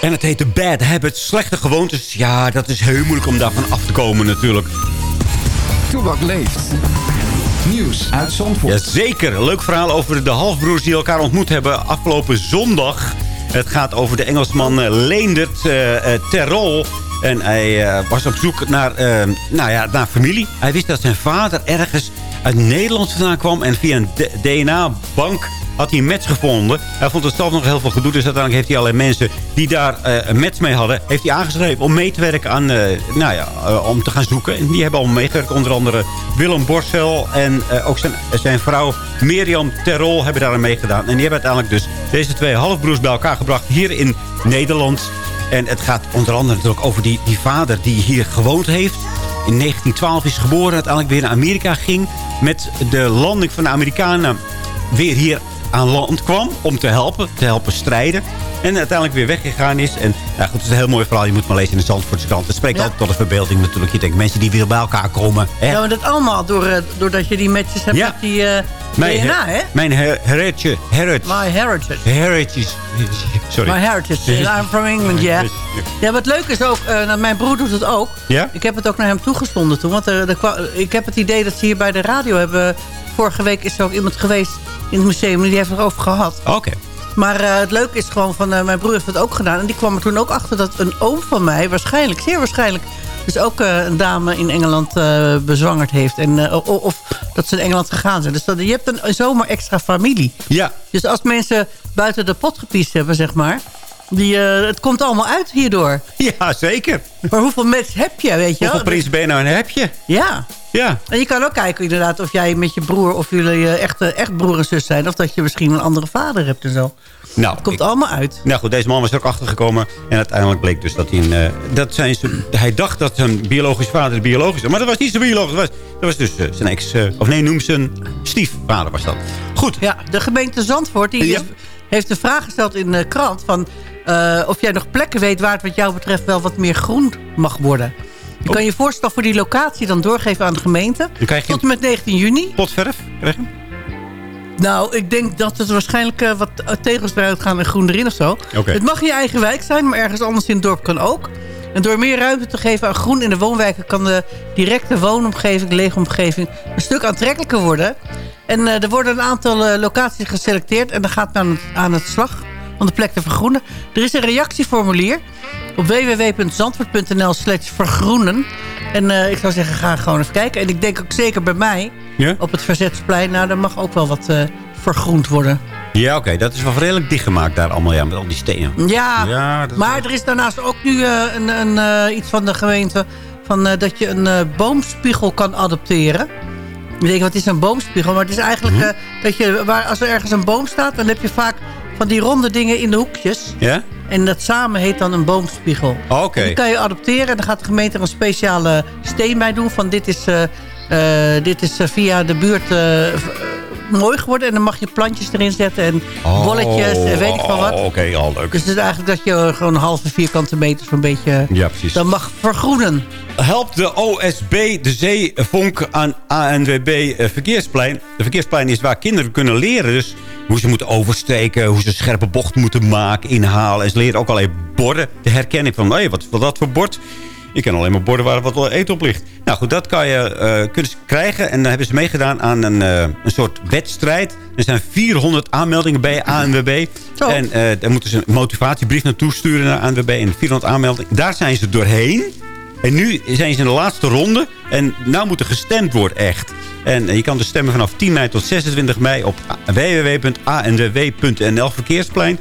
En het heet The Bad Habits. Slechte gewoontes. Ja, dat is heel moeilijk om daarvan af te komen natuurlijk.
Toebak leeft. Nieuws uit Zandvoort.
Jazeker. Leuk verhaal over de halfbroers die elkaar ontmoet hebben afgelopen zondag. Het gaat over de Engelsman eh, Leendert eh, Terrol. En hij was op zoek naar, nou ja, naar familie. Hij wist dat zijn vader ergens uit Nederland vandaan kwam. En via een DNA-bank had hij een match gevonden. Hij vond het zelf nog heel veel gedoe. Dus uiteindelijk heeft hij allerlei mensen die daar eh, een match mee hadden... heeft hij aangeschreven om mee te werken aan... eh, nou ja, eh, om te gaan zoeken. En die hebben allemaal meegewerkt. Onder andere Willem Borsel en ook zijn, zijn vrouw Mirjam Terrol hebben daar aan meegedaan. En die hebben uiteindelijk dus deze twee halfbroers bij elkaar gebracht hier in Nederland. En het gaat onder andere natuurlijk over die, die vader die hier gewoond heeft. In 1912 is geboren, uiteindelijk weer naar Amerika ging. Met de landing van de Amerikanen weer hier aan land kwam om te helpen, te helpen strijden. En uiteindelijk weer weggegaan is. En ja, goed, het is een heel mooi verhaal. Je moet maar lezen in de Zandvoortse krant. Het spreekt
Ja.
altijd tot de verbeelding natuurlijk. Je denkt, mensen die weer bij elkaar komen. Hè?
Ja, maar dat allemaal door, eh, doordat je die matches hebt
Ja.
met die eh,
mijn
DNA, hè?
Mijn her heritage. heritage.
My heritage.
Heritage. Sorry.
My heritage. I'm from England, yeah. Ja, wat leuk is ook, nou, mijn broer doet het ook.
Ja?
Ik heb het ook naar hem toegestonden toen. Want er, er kwam- ik heb het idee dat ze hier bij de radio hebben... Vorige week is er ook iemand geweest in het museum... en die heeft het erover gehad.
Oké.
Maar eh, het leuke is gewoon van... eh, mijn broer heeft het ook gedaan. En die kwam er toen ook achter dat een oom van mij... waarschijnlijk, zeer waarschijnlijk... dus ook eh, een dame in Engeland bezwangerd heeft. En, of dat ze in Engeland gegaan zijn. Dus dat, je hebt een, een zomaar extra familie.
Ja,
Dus als mensen buiten de pot gepiest hebben, zeg maar... Die, het komt allemaal uit hierdoor.
ja zeker.
Maar hoeveel mensen heb je, weet je wel?
Hoeveel prins ben je nou en heb je?
Ja.
Ja.
En je kan ook kijken inderdaad of jij met je broer... of jullie eh, echt, echt broer en zus zijn. Of dat je misschien een andere vader hebt en zo.
Nou,
Het komt
ik-
allemaal uit.
Nou goed, deze man was er ook achtergekomen. En uiteindelijk bleek dus dat hij een... eh, dat zijn hij dacht dat zijn biologische vader de biologische... Maar dat was niet zijn biologische. Dat was, dat was dus eh, zijn ex... of nee, noem zijn stiefvader was dat. Goed.
Ja, de gemeente Zandvoort die
Ja.
is- heeft een vraag gesteld in de krant... van of jij nog plekken weet waar het wat jou betreft wel wat meer groen mag worden. Je kan je voorstel voor die locatie dan doorgeven aan de gemeente.
Dan krijg je
Tot en met 19 juni.
potverf. Krijg je?
Nou, ik denk dat het waarschijnlijk eh, wat eh, tegels eruit gaan en groen erin of zo. Het mag in je eigen wijk zijn, maar ergens anders in het dorp kan ook. En door meer ruimte te geven aan groen in de woonwijken... kan de directe woonomgeving, leefomgeving een stuk aantrekkelijker worden. En eh, er worden een aantal locaties geselecteerd... en dan gaat men aan het slag om de plek te vergroenen. Er is een reactieformulier op www.zandvoort.nl slash vergroenen. En eh, ik zou zeggen, ga gewoon even kijken. En ik denk ook zeker bij mij
Ja?
op het Verzetsplein... nou, daar mag ook wel wat eh, vergroend worden.
Ja, oké. Dat is wel redelijk dichtgemaakt daar allemaal. Ja, met al die stenen.
Ja, maar
wel-
er is daarnaast ook nu eh, een, een, iets van de gemeente... Van, dat je een boomspiegel kan adopteren. Ik denk, wat is een boomspiegel? Maar het is eigenlijk
Mhm.
dat je... Waar, als er ergens een boom staat... dan heb je vaak van die ronde dingen in de hoekjes.
Ja?
En dat samen heet dan een boomspiegel.
Oh, Oké.
Die kan je adopteren en dan gaat de gemeente er een speciale steen bij doen. Van dit is, eh, eh, dit is eh, via de buurt mooi geworden. En dan mag je plantjes erin zetten en bolletjes en weet ik veel wat.
Oh, Oké, al leuk.
Dus het is eigenlijk dat je gewoon een halve vierkante meter zo'n beetje...
Ja, precies.
Dan mag vergroenen.
Helpt de OSB de zeevonk aan ANWB eh, Verkeersplein. De Verkeersplein is waar kinderen kunnen leren. Dus hoe ze moeten oversteken, hoe ze scherpe bocht moeten maken, inhalen. En ze leren ook allerlei borden te herkennen. Van, hé, wat is dat voor bord? Je kan alleen maar borden waar wat eten op ligt. Nou goed, dat kan je, eh, kunnen ze krijgen. En dan hebben ze meegedaan aan een, eh, een soort wedstrijd. Er zijn 400 aanmeldingen bij ANWB.
Zo.
En eh, daar moeten ze een motivatiebrief naartoe sturen naar ANWB. En 400 aanmeldingen. Daar zijn ze doorheen. En nu zijn ze in de laatste ronde. En nu moet er gestemd worden, echt. En je kan dus stemmen vanaf 10 mei tot 26 mei op www.anww.nl Verkeersplein.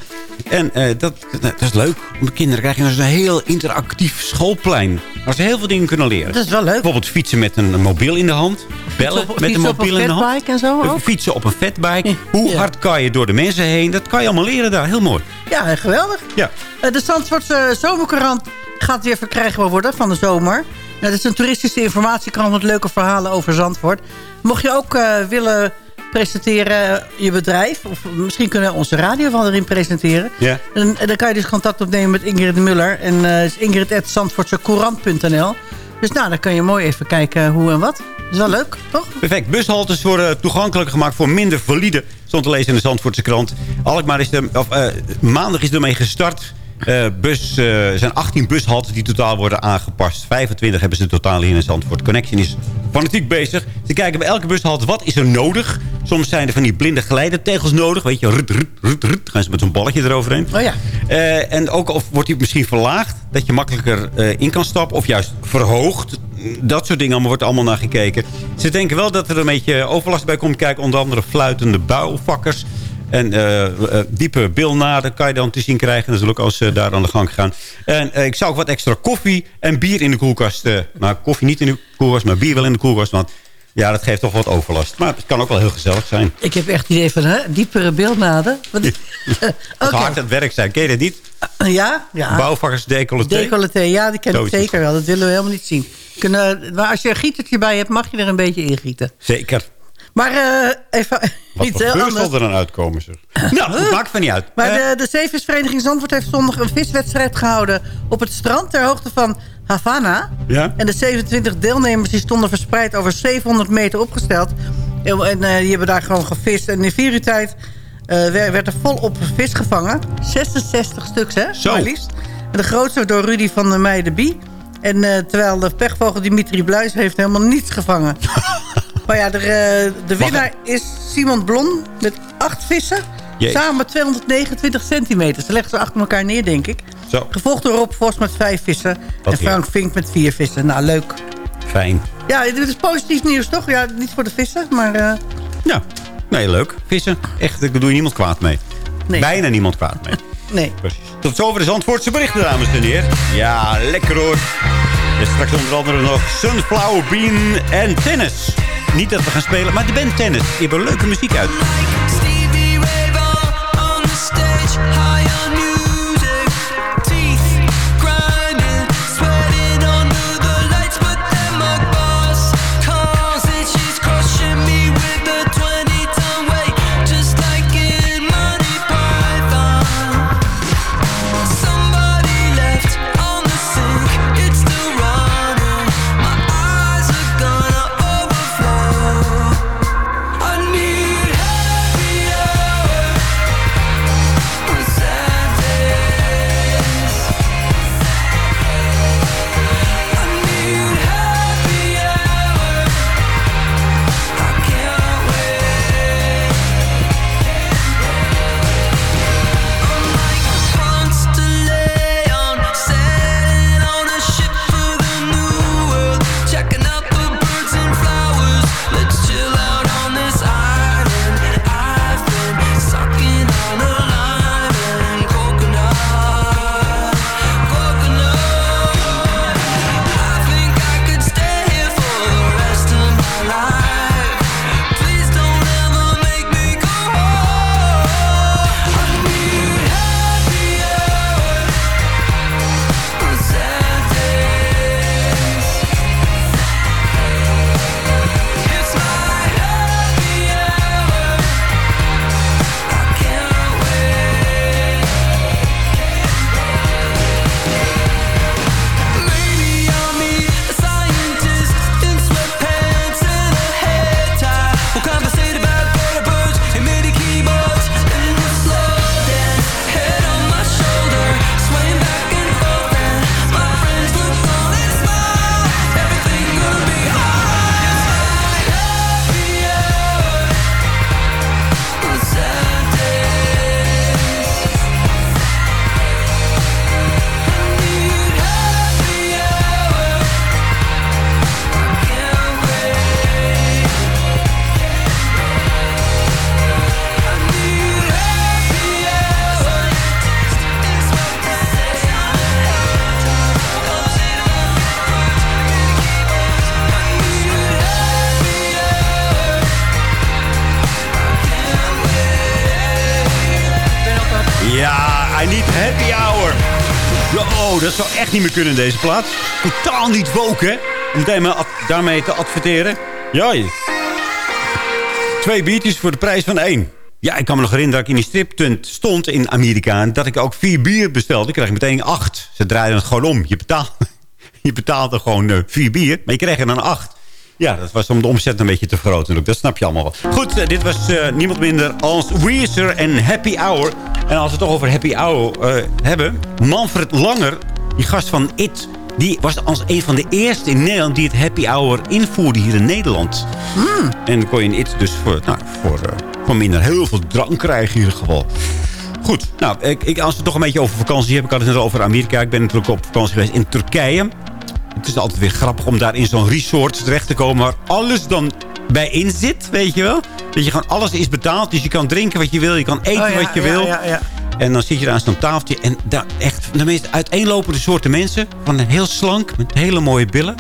En eh, dat, dat, is leuk. De kinderen krijgen dus een heel interactief schoolplein. Waar ze heel veel dingen kunnen leren.
Dat is wel leuk.
Bijvoorbeeld fietsen met een, mobiel in de hand. Bellen
op-
met een mobiel
een
in de hand.
en zo ook?
Fietsen op een fatbike. Hoe
Ja.
hard kan je door de mensen heen? Dat kan je allemaal leren daar. Heel mooi.
Ja, geweldig.
Ja.
Eh, De Zandvoortse zomerkrant gaat weer verkrijgbaar worden van de zomer. Nou, dat is een toeristische informatiekrant met leuke verhalen over Zandvoort. Mocht je ook eh, willen presenteren eh, je bedrijf... of misschien kunnen we onze radio wel erin presenteren...
Ja.
En, en dan kan je dus contact opnemen met Ingrid Muller. En eh is ingrid.zandvoortsecourant.nl Dus nou, dan kan je mooi even kijken hoe en wat. Dat is wel leuk, toch?
Perfect. Bushaltes worden toegankelijk gemaakt voor minder valide. Stond te lezen in de Zandvoortse krant. Alkmaar is er, of, eh, maandag is ermee gestart. Eh, bus, eh, er zijn 18 bushaltes die totaal worden aangepast. 25 hebben ze totaal hier in Zandvoort. Connection is fanatiek bezig. Ze kijken bij elke bushalte wat is er nodig. Soms zijn er van die blinde geleidertegels nodig. Weet je, rut, rut, rut, rut. gaan ze met zo'n balletje eroverheen.
Oh ja.
Eh, en ook of wordt die misschien verlaagd. Dat je makkelijker in kan stappen. Of juist verhoogd. Dat soort dingen allemaal wordt allemaal naar gekeken. Ze denken wel dat er een beetje overlast bij komt kijken. Onder andere fluitende bouwvakkers. En eh, eh, diepe bilnaden kan je dan te zien krijgen. Natuurlijk als ze daar aan de gang gaan. En eh, ik zou ook wat extra koffie en bier in de koelkast. eh maar koffie niet in de koelkast, maar bier wel in de koelkast. Want ja, dat geeft toch wat overlast. Maar het kan ook wel heel gezellig zijn.
Ik heb echt het idee van, hè, diepere beeldnaden. Wat (laughs) (laughs)
hard aan het werk zijn. Ken je dat niet?
Ja, ja.
Bouwvakkers decolleté.
Decolleté, ja, die ken ik
het.
zeker wel. Dat willen we helemaal niet zien. Kunnen, maar als je een gietertje bij hebt, mag je er een beetje in gieten.
Zeker.
Maar eh, even
Wat (laughs)
iets
voor
heel
beurs
anders.
er dan uitkomen, zeg. (laughs) nou, dat maakt van niet uit.
Maar
Eh,
de, de Zeevisvereniging Zandvoort heeft zondag een viswedstrijd gehouden... op het strand ter hoogte van Havana.
Ja?
En de 27 deelnemers die stonden verspreid over 700 meter opgesteld. En, en, eh, die hebben daar gewoon gevist. En in vier uur tijd eh, werd, er volop vis gevangen. 66 stuks, hè?
Zo.
Maar liefst. En de grootste door Rudy van der Meijden Bie. En eh, terwijl de pechvogel Dimitri Bluis heeft helemaal niets gevangen. (laughs) maar ja, de, eh, de winnaar is Simon Blon met acht vissen. Samen met 229 centimeter. Ze leggen ze achter elkaar neer, denk ik.
Zo.
Gevolgd door Rob Vos met vijf vissen. En Frank Vink met vier vissen. Nou, leuk.
Fijn.
Ja, dit is positief nieuws, toch? Ja, niet voor de vissen, maar... eh,
Ja, nee, leuk. Vissen, echt, daar doe je niemand kwaad mee.
Nee.
Bijna niemand kwaad mee.
nee.
Precies. Tot zover de Zandvoortse berichten, dames en heren. Ja, lekker hoor. En straks onder andere nog Sunflower Bean en tennis. Niet dat we gaan spelen, maar de band tennis. Die hebben leuke muziek uit. Echt niet meer kunnen in deze plaats. Totaal niet woke, hè? Om daarmee, daarmee te adverteren. Ja, je- twee biertjes voor de prijs van één. Ja, ik kan me nog herinneren dat ik in die striptent stond in Amerika... en dat ik ook vier bier bestelde. Ik kreeg meteen acht. Ze draaiden het gewoon om. Je betaalt, (laughs) je betaalde gewoon eh, vier bier, maar je kreeg er dan acht. Ja, dat was om de omzet een beetje te vergroten. Dat snap je allemaal wel. Goed, eh, dit was eh, niemand minder als Weezer en Happy Hour. En als we het toch over Happy Hour hebben... Manfred Langer, die gast van It... die was als een van de eerste in Nederland... die het Happy Hour invoerde hier in Nederland. En dan kon je in It dus voor, nou, voor, eh, voor minder heel veel drank krijgen in ieder geval. Goed, nou, ik, ik, als we het toch een beetje over vakantie hebben... ik had het net over Amerika. Ik ben natuurlijk op vakantie geweest in Turkije. Het is altijd weer grappig om daar in zo'n resort terecht te komen... waar alles dan bij in zit, weet je wel? Dat je gewoon alles is betaald, dus je kan drinken wat je wil... je kan eten
Oh ja,
wat je
ja,
wil.
ja, ja.
En dan zit je daar aan zo'n tafeltje... en daar echt de meest uiteenlopende soorten mensen... van heel slank, met hele mooie billen.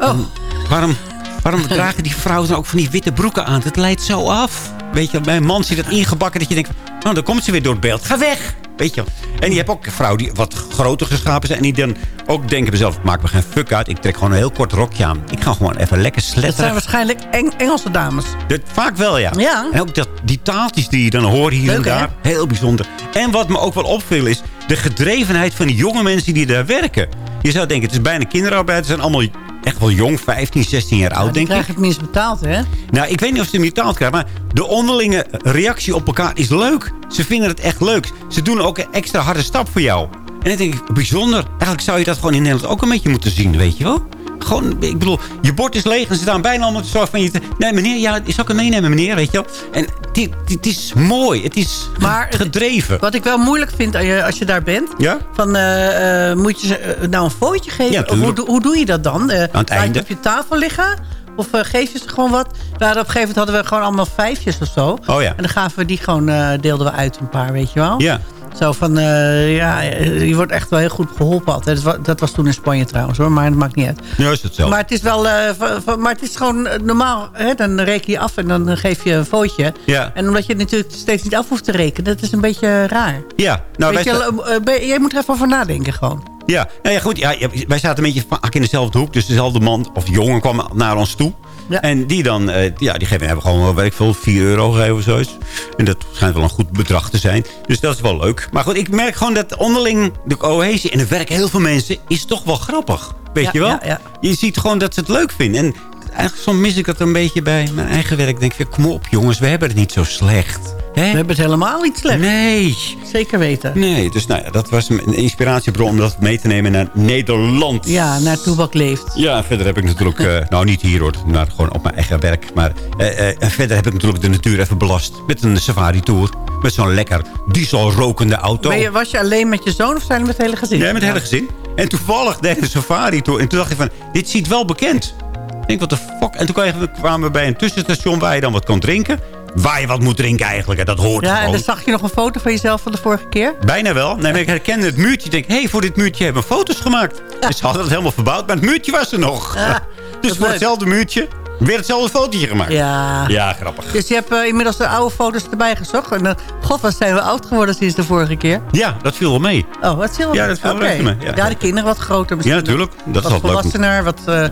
Oh.
En waarom, waarom dragen die vrouwen dan ook van die witte broeken aan? Dat leidt zo af. Weet je, bij een man zit dat ingebakken dat je denkt... nou, dan komt ze weer door het beeld. Ga weg! Weet je. En je hebt ook vrouwen die wat groter geschapen zijn... en die dan ook denken bij zichzelf... maakt me geen fuck uit, ik trek gewoon een heel kort rokje aan. Ik ga gewoon even lekker
Dat zijn waarschijnlijk Eng- Engelse dames.
Dat, vaak wel, ja.
Ja.
En ook dat, die taaltjes die je dan hoort hier
Leuk,
en
hè?
daar. Heel bijzonder. En wat me ook wel opviel is... de gedrevenheid van die jonge mensen die daar werken. Je zou denken, het is bijna kinderarbeid. Ze zijn allemaal echt wel jong, 15, 16 jaar oud, denk ik.
krijgen het minst betaald, hè?
Nou, ik weet niet of ze hem betaald krijgen, maar de onderlinge reactie op elkaar is leuk. Ze vinden het echt leuk. Ze doen ook een extra harde stap voor jou. En dan denk ik, bijzonder. Eigenlijk zou je dat gewoon in Nederland ook een beetje moeten zien, weet je wel? Gewoon, ik bedoel, je bord is leeg en ze staan bijna allemaal zo van je... te- Nee, meneer, ja, zal ik hem meenemen, meneer, weet je wel? En dit is mooi. Het is
Maar het-
gedreven.
Wat ik wel moeilijk vind als je, daar bent.
Ja?
Van, eh, eh, moet je ze eh, nou een fotootje geven?
Ja,
of hoe, doe- hoe doe je dat dan? Eh,
het
laat je
einde.
op je tafel liggen? Of geef je ze gewoon wat? Op een gegeven moment hadden we gewoon allemaal vijfjes of zo.
Oh ja.
En dan gaven we die gewoon, deelden we uit een paar, weet je wel?
Ja.
Zo van, eh, ja, je wordt echt wel heel goed geholpen altijd. Dat was, dat was toen in Spanje trouwens hoor, maar dat maakt niet uit.
Ja, is hetzelfde.
Maar het is wel, eh, maar het is gewoon eh, normaal. Hè? Dan reken je af en dan geef je een footje.
Ja.
En omdat je het natuurlijk steeds niet af hoeft te rekenen, dat is een beetje raar.
Ja, nou,
Weet je, jij moet er even over nadenken gewoon.
Ja, nou ja, goed. Ja, ja, wij zaten een beetje vaak in dezelfde hoek. Dus dezelfde man of jongen kwam naar ons toe.
Ja.
En die dan, eh, ja, die geven, hebben gewoon, weet ik veel, 4 euro gegeven of zoiets. En dat schijnt wel een goed bedrag te zijn. Dus dat is wel leuk. Maar goed, ik merk gewoon dat onderling de cohesie... en er werken heel veel mensen, is toch wel grappig. Weet
Ja,
je wel?
ja.
Je ziet gewoon dat ze het leuk vinden. En eigenlijk soms mis ik dat een beetje bij mijn eigen werk. Ik denk, ja, kom op jongens, we hebben het niet zo slecht.
We hebben het helemaal niet slecht.
Nee.
Zeker weten.
Nee, dus nou ja, dat was een inspiratiebron om dat mee te nemen naar Nederland.
Ja, naar Toebak leeft.
Ja, en verder heb ik natuurlijk... eh, nou, niet hier hoor, maar gewoon op mijn eigen werk. Maar en verder heb ik natuurlijk de natuur even belast. Met een safari-tour. Met zo'n lekker dieselrokende auto.
Je, was je alleen met je zoon of zijn we met het hele gezin?
Nee, met het hele gezin. En toevallig deed een safari-tour. En toen dacht ik van, dit ziet wel bekend. Ik denk, wat de fuck? En toen kwamen we- bij een tussenstation waar je dan wat kon drinken. Waar je wat moet drinken eigenlijk. En dat hoort
Ja, en dan zag je nog een foto van jezelf van de vorige keer.
Bijna wel. Nee, maar ik herkende het muurtje. Ik denk, hé, hey, voor dit muurtje hebben we foto's gemaakt. Dus ze hadden het helemaal verbouwd, maar het muurtje was er nog.
Ja, (laughs)
dus voor
leuk.
hetzelfde muurtje weer hetzelfde fotootje gemaakt.
Ja.
Ja, grappig.
Dus je hebt eh, inmiddels de oude foto's erbij gezocht. En, eh, god, wat zijn we oud geworden sinds de vorige keer.
Ja, dat viel wel mee.
Oh, wat zil
Ja, dat viel reuze mee. Ja.
Ja, de kinderen wat groter misschien.
Ja, natuurlijk. Dat is
wat
leuk.
volwassener, wat eh,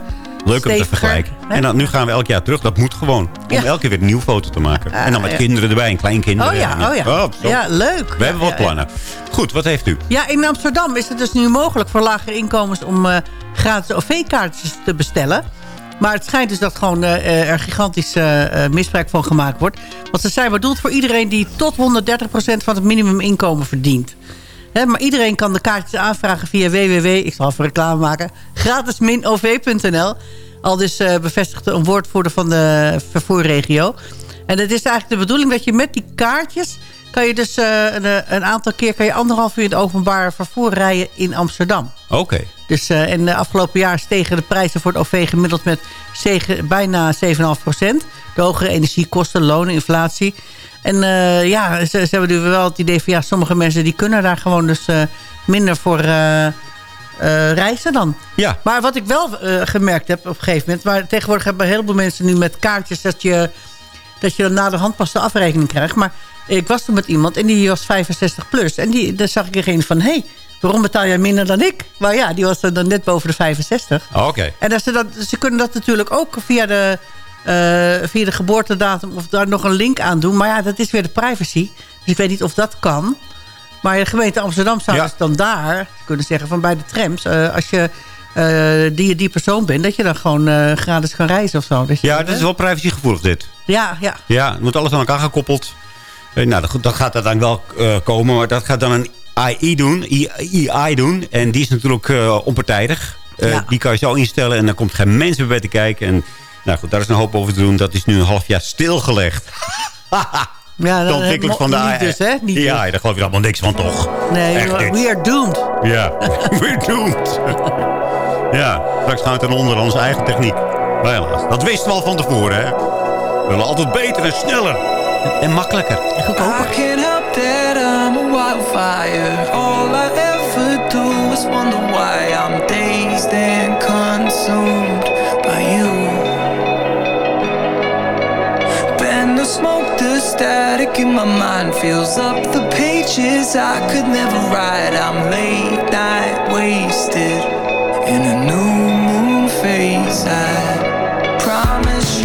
Leuk om te vergelijken.
Hè?
En dan, nu gaan we elk jaar terug. Dat moet gewoon. Om
Ja.
elke keer weer een nieuwe foto te maken. en dan met
ja.
kinderen erbij en kleinkinderen.
Oh ja, oh ja.
zo.
ja, leuk.
We hebben wat plannen. Goed, wat heeft u?
Ja, in Amsterdam is het dus nu mogelijk voor lagere inkomens om eh, gratis OV-kaartjes te bestellen. Maar het schijnt dus dat gewoon eh, er gigantisch eh, eh, misbruik van gemaakt wordt. Want ze zijn bedoeld voor iedereen die tot 130% van het minimuminkomen verdient. Maar iedereen kan de kaartjes aanvragen via www, ik zal even reclame maken, gratis-ov.nl. Al dus eh, bevestigde een woordvoerder van de vervoerregio. En het is eigenlijk de bedoeling dat je met die kaartjes... kan je dus eh, een, eh, een aantal keer kan je anderhalf uur in het openbaar vervoer rijden in Amsterdam.
Oké.
Dus eh in de afgelopen jaar stegen de prijzen voor het OV gemiddeld met bijna 7,5 procent. De hogere energiekosten, lonen, inflatie. En eh, ja, ze, ze hebben nu wel het idee van ja, sommige mensen die kunnen daar gewoon dus eh, minder voor eh, reizen dan.
Ja.
Maar wat ik wel gemerkt heb op een gegeven moment... maar tegenwoordig hebben een heleboel mensen nu met kaartjes... dat je, dat je dan na de hand pas de afrekening krijgt. Maar ik was toen met iemand en die was 65 plus. En die, daar zag ik degene van... hé, hey, waarom betaal jij minder dan ik? Maar ja, die was dan net boven de 65.
Oké.
En als ze, dat, ze kunnen dat natuurlijk ook via de, via de geboortedatum... of daar nog een link aan doen. Maar ja, dat is weer de privacy. Dus ik weet niet of dat kan... Maar de gemeente Amsterdam zou
Ja.
dus dan daar kunnen zeggen... van bij de trams, eh, als je eh, die, die persoon bent... dat je dan gewoon eh, gratis kan reizen of zo. Dat
Ja, dat is wel privacygevoelig dit.
Ja, ja.
Ja, het moet alles aan elkaar gekoppeld. Eh, nou, dat, dat gaat uiteindelijk wel eh, komen. Maar dat gaat dan een AI doen. AI doen. En die is natuurlijk eh, onpartijdig. Eh,
Ja.
Die kan je zo instellen. En dan komt geen mens meer bij te kijken. En nou goed, daar is een hoop over te doen. Dat is nu een half jaar stilgelegd. (laughs)
ja
De ontwikkeling van de
Niet
AI.
dus, hè? Niet
ja,
dus.
daar geloof je allemaal niks van, toch?
Nee,
Echt
we,
niet.
we are doomed.
Ja, (laughs) we're doomed. (laughs) ja, straks gaan we ten onder aan onze eigen techniek. Maar helaas, dat wisten we al van tevoren, hè. We willen altijd beter en sneller. En makkelijker.
En goedkoper.
I can't help that I'm a wildfire. All I ever do is wonder why I'm dazed and consumed static in my mind fills up the pages I could never write. I'm late night wasted in a new moon phase. I promise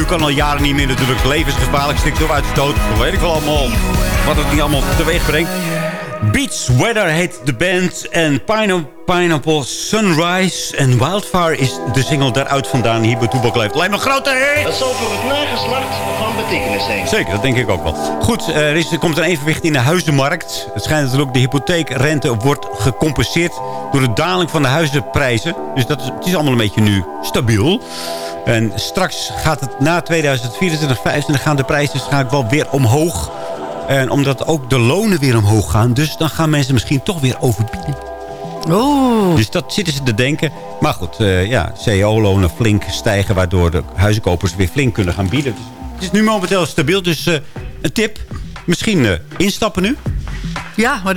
vuur kan al jaren niet meer natuurlijk. Levensgevaarlijk, stikt door uit de dood. Dat weet ik wel allemaal. Wat het niet allemaal teweeg brengt. Beach Weather heet de band. En Pine Pineapple Sunrise en Wildfire is de single daaruit vandaan. Hier bij Toebak leeft. Lijkt me grote hit.
Dat zal voor het nageslacht van betekenis zijn.
Zeker, dat denk ik ook wel. Goed, er, is, er komt een evenwicht in de huizenmarkt. Het schijnt natuurlijk de hypotheekrente wordt gecompenseerd... door de daling van de huizenprijzen. Dus dat is, het is allemaal een beetje nu stabiel. En straks gaat het na 2024, 2025 gaan de prijzen waarschijnlijk wel weer omhoog. En omdat ook de lonen weer omhoog gaan. Dus dan gaan mensen misschien toch weer overbieden.
Oeh.
Dus dat zitten ze te denken. Maar goed, eh, ja, CEO-lonen flink stijgen... waardoor de huizenkopers weer flink kunnen gaan bieden. Dus het is nu momenteel stabiel. Dus eh, een tip, misschien eh, instappen nu.
Ja, maar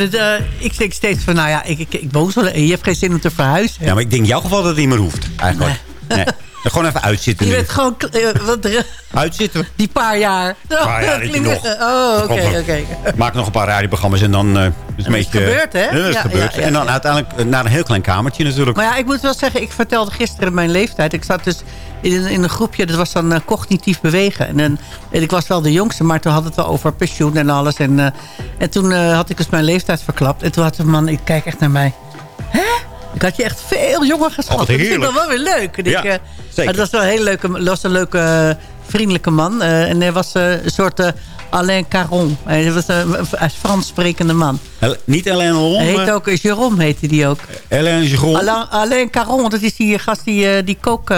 ik denk steeds van, nou ja, ik, ik, ik woon zo. Je hebt geen zin om te verhuizen.
Ja, maar ik denk in jouw geval dat het niet meer hoeft. Eigenlijk. Nee. (laughs) Gewoon even uitzitten
Je
nu.
bent gewoon... eh, wat,
Uitzitten.
die paar jaar.
Paar jaar, nog.
Oh, oké, oké.
Maak nog een paar radioprogramma's en dan eh, is een beetje...
gebeurd, hè?
Ja, is
Ja,
gebeurd. en dan uiteindelijk eh, naar een heel klein kamertje natuurlijk.
Maar ja, ik moet wel zeggen, ik vertelde gisteren mijn leeftijd. Ik zat dus in, een- in een groepje, dat was dan eh, cognitief bewegen. En, en ik was wel de jongste, maar toen hadden we het wel over pensioen en alles. En, eh, en toen eh, had ik dus mijn leeftijd verklapt. En toen had de man, ik kijk echt naar mij. Ik had je echt veel jonger geschat.
Oh,
dat vind ik wel weer leuk. En
Ja,
ik, eh, dat was wel een hele leuke, dat was een leuke, eh, vriendelijke man. Eh, en hij was een soort Alain Caron. Hij was een een Frans sprekende man.
Niet Alain Lon,
Hij heet ook, Jérôme heette die ook.
Alain Giron.
Alain, Alain Caron, dat is die gast die, die kook...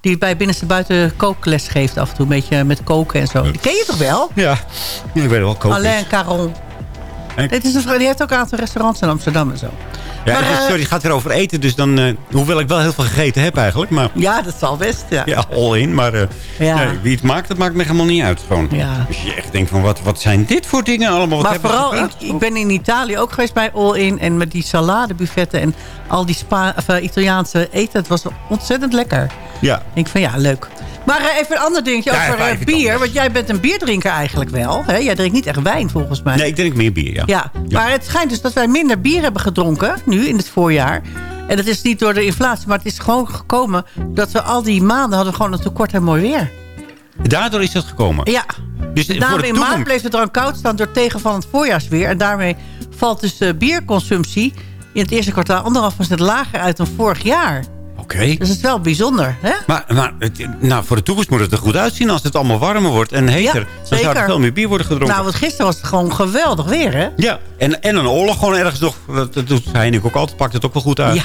die bij Binnenste Buiten kookles geeft af en toe. Een beetje met koken en zo. Die ken je toch wel?
Ja, ik weet wel. Koken.
Alain Caron.
En-
is een die heeft ook een aantal restaurants in Amsterdam en zo.
Ja,
Maar, eh,
sorry, het gaat weer over eten. Dus dan, eh, hoewel ik wel heel veel gegeten heb eigenlijk. Maar
Ja, dat zal best, ja.
ja, all in. Maar
Ja.
nee, wie het maakt, dat maakt me helemaal niet uit. Gewoon.
Ja.
Dus je echt denkt van, wat, wat zijn dit voor dingen allemaal? Wat
Maar vooral, ik, ik ben in Italië ook geweest bij All In. En met die saladebuffetten en al die Spa, of, Italiaanse eten. Het was ontzettend lekker.
Ja.
Ik van ja, leuk. Maar eh, even een ander dingetje
Ja,
over eh, bier.
anders.
Want jij bent een bierdrinker eigenlijk wel. Hè? Jij drinkt niet echt wijn volgens mij.
Nee, ik drink meer bier, ja.
Ja, maar het schijnt dus dat wij minder bier hebben gedronken, nu in het voorjaar. En dat is niet door de inflatie, maar het is gewoon gekomen... dat we al die maanden hadden gewoon een tekort aan mooi weer.
Daardoor is dat gekomen.
Ja,
Dus
met
voor
name in maart bleef het drank koud staan door tegenvallend voorjaarsweer. En daarmee valt dus de bierconsumptie in het eerste kwartaal anderhalf procent lager uit dan vorig jaar.
Oké.
Dus het is wel bijzonder, hè?
Maar, maar nou, voor de toekomst moet het er goed uitzien als het allemaal warmer wordt en heter.
Ja,
dan zou er veel meer bier worden gedronken.
Nou, want gisteren was het gewoon geweldig weer, hè?
ja, en, en een oorlog gewoon ergens nog. Dat, doet Heineken ook altijd. Pakt het ook wel goed uit.
Ja,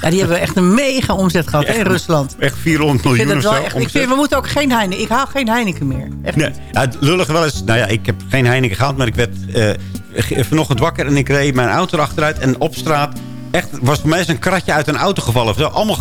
ja die hebben echt een mega omzet gehad in Rusland.
Echt 400
Ik vind
miljoen
het
of zo.
echt, ik vind, we moeten ook geen Heineken. Ik hou geen Heineken meer. Echt
Nee, het lullige wel eens... Nou ja, ik heb geen Heineken gehad, maar ik werd ge- vanochtend wakker... en ik reed mijn auto achteruit en op straat... Echt, was voor mij zo'n kratje uit een auto gevallen. Zo, allemaal,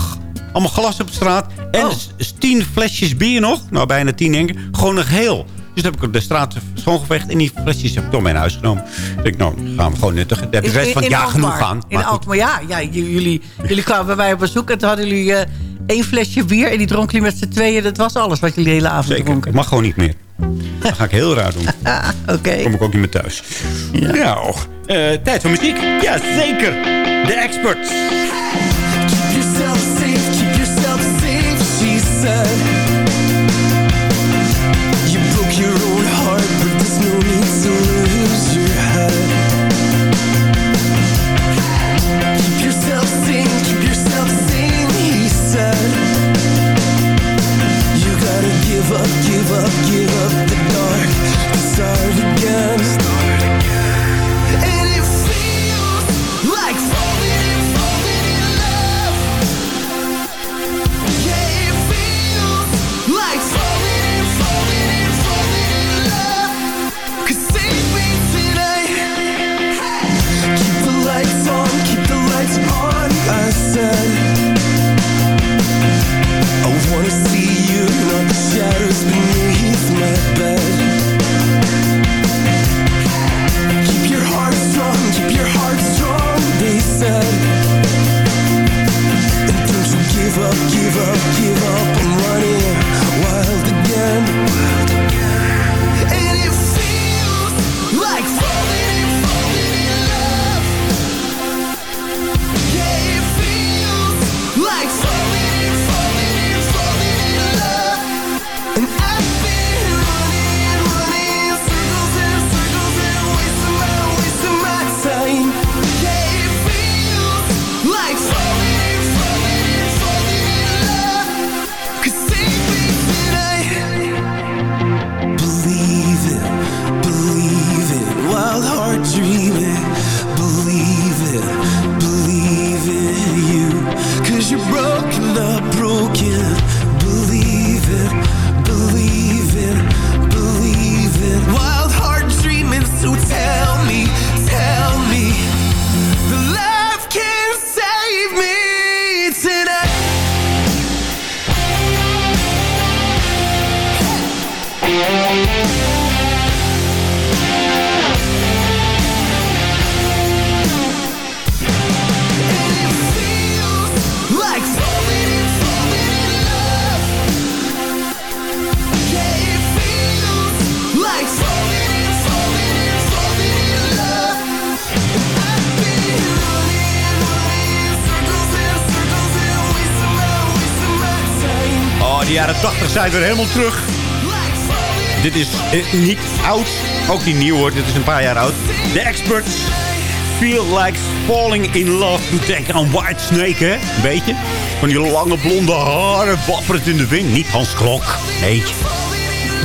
allemaal glas op straat. En
Oh.
tien flesjes bier nog. Nou, bijna tien denk ik. Gewoon nog heel. Dus heb ik de straat schoongeveegd. En die flesjes heb ik door mijn huis genomen. Ik denk, nou, dan gaan we gewoon nuttig. Daar heb ik van
Alkmaar.
genoeg aan.
In. Alkmaar, ja. ja jullie, jullie kwamen bij mij op bezoek en toen hadden jullie eh, één flesje bier. En die dronken jullie met z'n tweeën. Dat was alles wat jullie de hele avond
Zeker.
dronken.
Ik mag gewoon niet meer. (laughs) Dat ga ik heel raar doen. (laughs)
Oké.
kom ik ook niet meer thuis. Nou, eh, tijd voor muziek. Ja, zeker. De experts.
Keep yourself safe, keep yourself safe, she said.
Zijn weer helemaal terug. Dit is eh, niet oud, ook niet nieuw hoor. Dit is een paar jaar oud. The Experts feel like falling in love. Doet denken aan Whitesnake, hè? Een beetje. Van die lange blonde haren, wapperend in de wind. Niet Hans Klok, nee.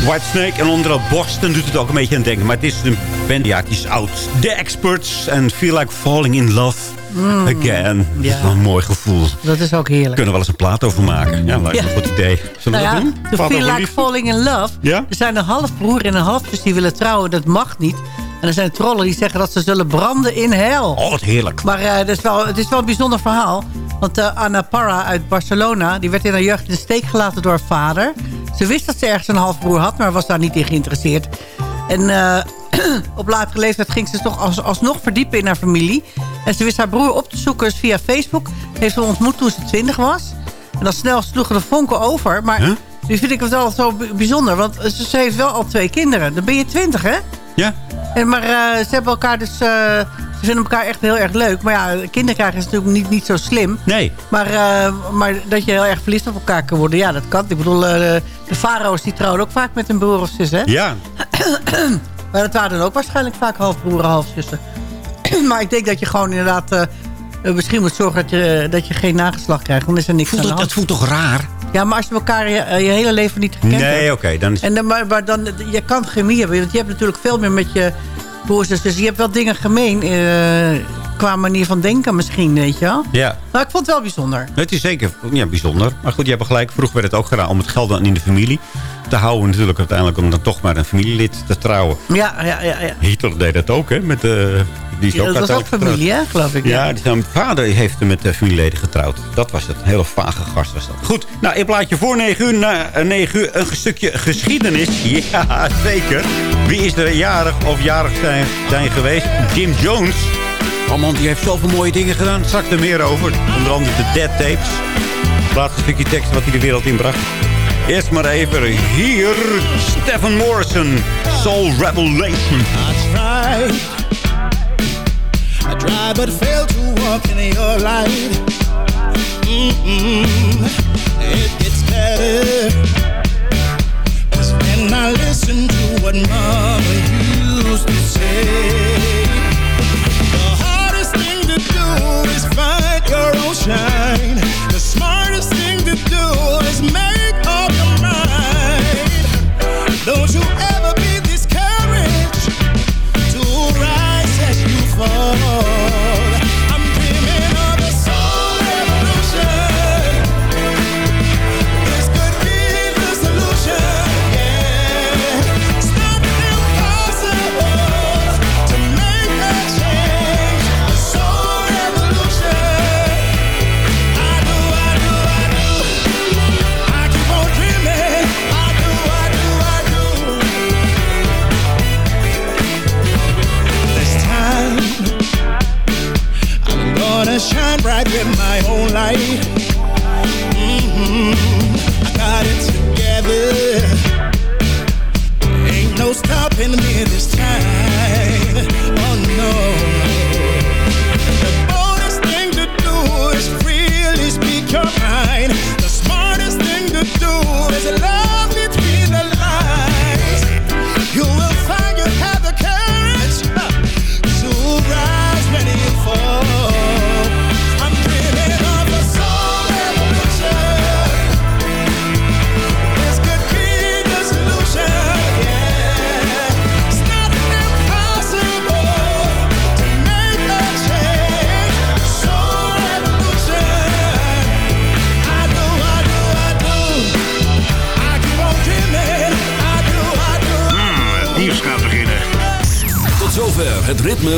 Whitesnake en onder dat Boston doet het ook een beetje aan denken. Maar het is een band, ja, het is oud. The Experts en feel like falling in love
Mm.
again. Dat is wel een mooi gevoel.
Dat is ook heerlijk.
Kunnen we wel eens een plaat over maken. Ja, lijkt me een goed idee. Zullen we
Nou ja,
dat doen?
to
Plaat
feel
over
like falling in love.
Ja?
Er zijn een halfbroer en een halfzus die willen trouwen. Dat mag niet. En er zijn trollen die zeggen dat ze zullen branden in hel.
Oh, wat heerlijk.
Maar eh, het, is wel, het is wel een bijzonder verhaal. Want eh, Anna Parra uit Barcelona... die werd in haar jeugd in de steek gelaten door haar vader. Ze wist dat ze ergens een halfbroer had... maar was daar niet in geïnteresseerd. En eh, (clears throat) op latere leeftijd ging ze toch als, alsnog verdiepen in haar familie. En ze wist haar broer op te zoeken dus via Facebook. Heeft ze ontmoet toen ze twintig was. En dan snel sloegen de vonken over. Maar nu vind ik het wel zo bijzonder. Want ze, heeft wel al twee kinderen. Dan ben je twintig, hè?
Ja.
En, maar eh, ze hebben elkaar dus... eh, ze vinden elkaar echt heel erg leuk. Maar ja, kinderen krijgen is natuurlijk niet, niet zo slim.
Nee.
Maar, eh, maar dat je heel erg verliefd op elkaar kan worden, ja, dat kan. Ik bedoel, eh, de farao's die trouwen ook vaak met een broer of zus, hè?
Ja. (coughs)
Maar dat waren dan ook waarschijnlijk vaak halfbroeren, halfzussen. (laughs) maar ik denk dat je gewoon inderdaad... eh, eh, misschien moet zorgen dat je, dat je geen nageslacht krijgt. Dan is er niks
Voelt
aan
het, dat voelt toch raar?
Ja, maar als je elkaar je, eh, je hele leven niet gekend hebt...
Nee, oké. dan is...
En dan, maar, maar dan, je kan chemie hebben. Want je hebt natuurlijk veel meer met je broers zussen. Je hebt wel dingen gemeen. eh, qua manier van denken misschien, weet je wel.
Ja.
Maar ik vond het wel bijzonder.
Het is zeker ja, bijzonder. Maar goed, je hebt gelijk. Vroeger werd het ook gedaan om het geld dan in de familie te houden. Natuurlijk uiteindelijk om dan toch maar een familielid te trouwen.
Ja, ja, ja. ja.
Hitler deed dat ook, hè? Met, de die is
Ja,
ook
dat was ook familie, hè, geloof ik.
Ja, die- zijn vader heeft hem met de familieleden getrouwd. Dat was het. Een hele vage gast was dat. Goed, nou, ik plaat je voor 9 uur, na eh, 9 uur een stukje geschiedenis. (laughs) Ja, zeker. Wie is er jarig of jarig zijn, zijn geweest? Jim Jones. Oh man, die heeft zoveel mooie dingen gedaan. Straks er meer over. Onder andere de Dead Tapes. Het laatste stukje tekst wat hij de wereld inbracht. Eerst maar even hier Stephen Morrison. Soul Revelation.
tried. I tried but failed to walk in your light. Mm-mm. It gets better. 'Cause when I listen to what mama used to say, is find your own shine. The smartest